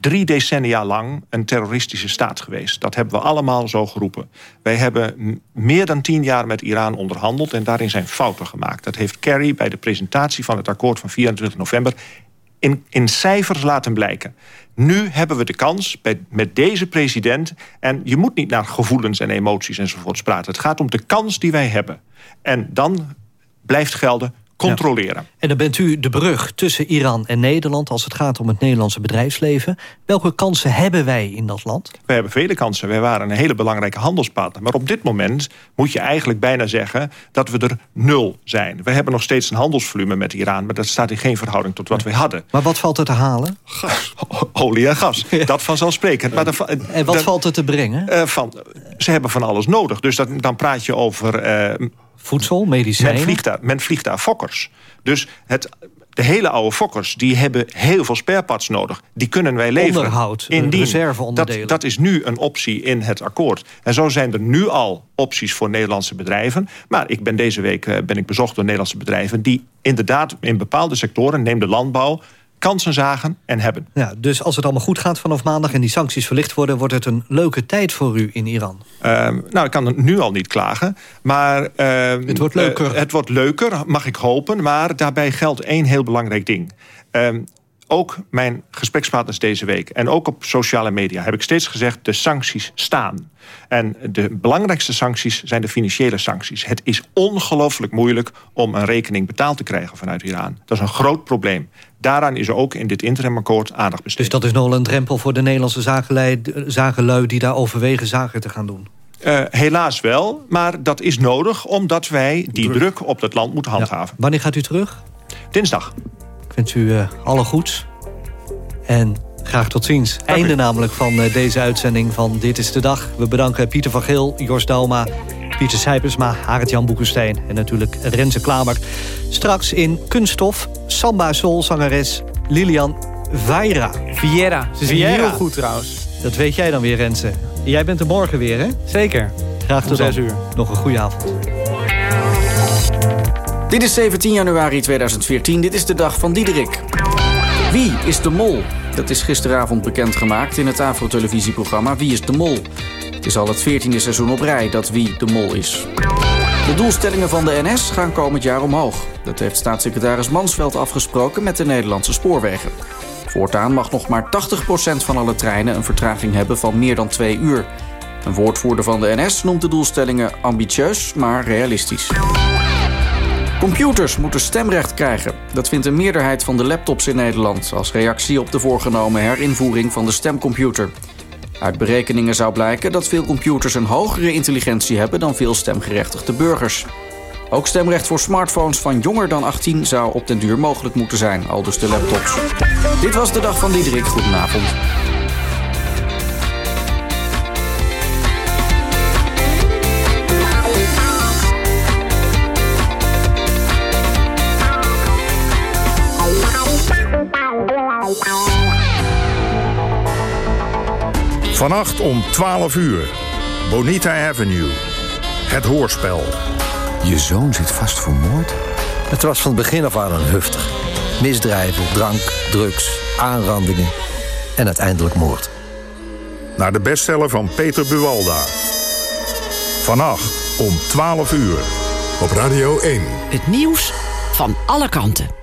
Speaker 43: drie decennia lang een terroristische staat geweest. Dat hebben we allemaal zo geroepen. Wij hebben meer dan tien jaar met Iran onderhandeld... en daarin zijn fouten gemaakt. Dat heeft Kerry bij de presentatie van het akkoord van 24 november in, in cijfers laten blijken. Nu hebben we de kans met deze president... en je moet niet naar gevoelens en emoties enzovoorts praten. Het gaat om de kans die wij hebben. En dan blijft gelden controleren.
Speaker 2: En dan bent u de brug tussen Iran en Nederland... als het gaat om het Nederlandse bedrijfsleven. Welke kansen hebben wij in dat land?
Speaker 43: We hebben vele kansen. Wij waren een hele belangrijke handelspartner. Maar op dit moment moet je eigenlijk bijna zeggen... dat we er nul zijn. We hebben nog steeds een handelsvolume met Iran... maar dat staat in geen verhouding tot wat we hadden.
Speaker 2: Maar wat valt er te halen?
Speaker 43: Gas. *laughs* Olie en gas. Dat vanzelfsprekend. Maar
Speaker 2: en wat valt er te brengen?
Speaker 43: Uh, van, ze hebben van alles nodig. Dus dat, dan praat je over... Uh,
Speaker 2: Voedsel, medicijnen?
Speaker 43: Men vliegt daar, men vliegt daar fokkers. Dus het, de hele oude fokkers die hebben heel veel spareparts nodig. Die kunnen wij leveren.
Speaker 2: Onderhoud, Indien, reserveonderdelen.
Speaker 43: Dat, dat is nu een optie in het akkoord. En zo zijn er nu al opties voor Nederlandse bedrijven. Maar ik ben deze week eh, ben ik bezocht door Nederlandse bedrijven... die inderdaad in bepaalde sectoren, neem de landbouw kansen zagen en hebben.
Speaker 2: Ja, dus als het allemaal goed gaat vanaf maandag en die sancties verlicht worden... wordt het een leuke tijd voor u in Iran?
Speaker 43: Ehm, nou, ik kan het nu al niet klagen. Maar
Speaker 2: uh, het wordt leuker.
Speaker 43: Uh, het wordt leuker, mag ik hopen. Maar daarbij geldt één heel belangrijk ding. Ehm, ook mijn gesprekspartners deze week... en ook op sociale media heb ik steeds gezegd... de sancties staan. En de belangrijkste sancties zijn de financiële sancties. Het is ongelooflijk moeilijk om een rekening betaald te krijgen vanuit Iran. Dat is een groot probleem. Daaraan is ook in dit interimakkoord aandacht besteed.
Speaker 2: Dus dat is nog een drempel voor de Nederlandse zakenlui... die daar overwegen zaken te gaan doen?
Speaker 43: Uh, helaas wel, maar dat is nodig... omdat wij die druk, op het land moeten handhaven.
Speaker 2: Wanneer gaat u terug?
Speaker 43: Dinsdag.
Speaker 2: Ik wens u uh, alle goeds. En graag tot ziens. Einde namelijk van uh, deze uitzending van Dit is de Dag. We bedanken Pieter van Geel, Jors Dauma... Pieter Sijpersma, Harrit-Jan Boekenstein en natuurlijk Renze Klamer. Straks in Kunststof, Samba Soul-zangeres Lilian Vieira.
Speaker 45: Vieira, ze is heel goed trouwens.
Speaker 2: Dat weet jij dan weer, Renze. Jij bent er morgen weer, hè?
Speaker 45: Zeker.
Speaker 2: Graag tot 6 uur. Nog een goede avond.
Speaker 48: Dit is 17 januari 2014. Dit is de dag van Diederik. Wie is de mol? Dat is gisteravond bekendgemaakt in het AVRO-televisieprogramma Wie is de mol? Het is al het 14e seizoen op rij dat Wie de mol is. De doelstellingen van de NS gaan komend jaar omhoog. Dat heeft staatssecretaris Mansveld afgesproken met de Nederlandse spoorwegen. Voortaan mag nog maar 80% van alle treinen een vertraging hebben van meer dan twee uur. Een woordvoerder van de NS noemt de doelstellingen ambitieus, maar realistisch. Computers moeten stemrecht krijgen. Dat vindt een meerderheid van de laptops in Nederland... als reactie op de voorgenomen herinvoering van de stemcomputer. Uit berekeningen zou blijken dat veel computers een hogere intelligentie hebben... dan veel stemgerechtigde burgers. Ook stemrecht voor smartphones van jonger dan 18 zou op den duur mogelijk moeten zijn, al dus de laptops. Dit was de dag van Diederik. Goedenavond.
Speaker 49: Vannacht om 12 uur. Bonita Avenue. Het hoorspel.
Speaker 50: Je zoon zit vast voor moord?
Speaker 51: Het was van het begin af aan een huftig. Misdrijven, drank, drugs, aanrandingen en uiteindelijk moord.
Speaker 49: Naar de bestseller van Peter Buwalda. Vannacht om 12 uur. Op Radio 1.
Speaker 20: Het nieuws van alle kanten.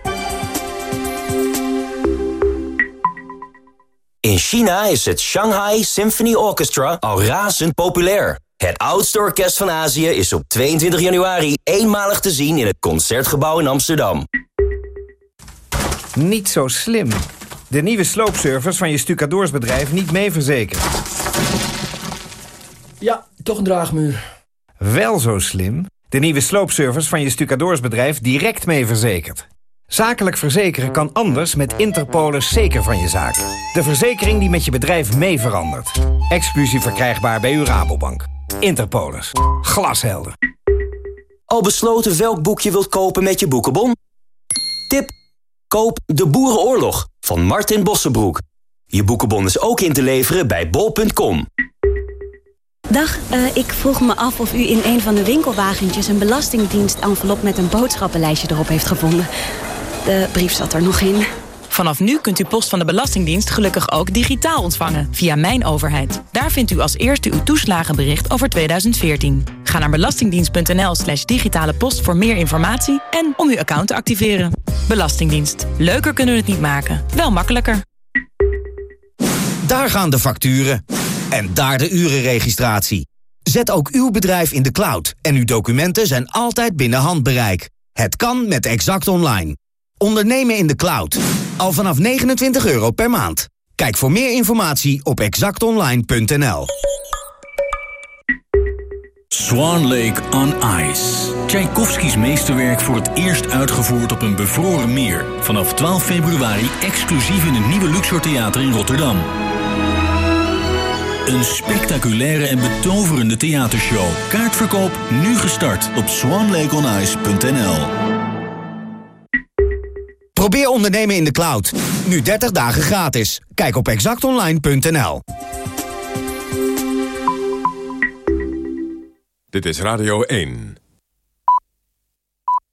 Speaker 52: In China is het Shanghai Symphony Orchestra al razend populair. Het oudste orkest van Azië is op 22 januari eenmalig te zien in het Concertgebouw in Amsterdam.
Speaker 53: Niet zo slim. De nieuwe sloopservice van je stucadoorsbedrijf niet mee verzekerd.
Speaker 54: Ja, toch een draagmuur.
Speaker 53: Wel zo slim. De nieuwe sloopservice van je stucadoorsbedrijf direct mee verzekerd. Zakelijk verzekeren kan anders met Interpolis zeker van je zaak. De verzekering die met je bedrijf mee verandert. Exclusief verkrijgbaar bij uw Rabobank. Interpolis. Glashelder.
Speaker 52: Al besloten welk boek je wilt kopen met je boekenbon? Tip. Koop De Boerenoorlog van Martin Bossenbroek. Je boekenbon is ook in te leveren bij bol.com.
Speaker 55: Dag, uh, ik vroeg me af of u in een van de winkelwagentjes... een belastingdienst-envelop met een boodschappenlijstje erop heeft gevonden. De brief zat er nog in.
Speaker 56: Vanaf nu kunt u post van de Belastingdienst gelukkig ook digitaal ontvangen via Mijn Overheid. Daar vindt u als eerste uw toeslagenbericht over 2014. Ga naar belastingdienst.nl slash digitale post voor meer informatie en om uw account te activeren. Belastingdienst. Leuker kunnen we het niet maken. Wel makkelijker.
Speaker 9: Daar gaan de facturen. En daar de urenregistratie. Zet ook uw bedrijf in de cloud en uw documenten zijn altijd binnen handbereik. Het kan met Exact Online. Ondernemen in de cloud. Al vanaf 29 euro per maand. Kijk voor meer informatie op exactonline.nl.
Speaker 34: Swan Lake on Ice. Tchaikovskis meesterwerk voor het eerst uitgevoerd op een bevroren meer. Vanaf 12 februari exclusief in het nieuwe Luxor Theater in Rotterdam. Een spectaculaire en betoverende theatershow. Kaartverkoop nu gestart op swanlakeonice.nl.
Speaker 9: Probeer ondernemen in de cloud. Nu 30 dagen gratis. Kijk op exactonline.nl.
Speaker 57: Dit is Radio 1.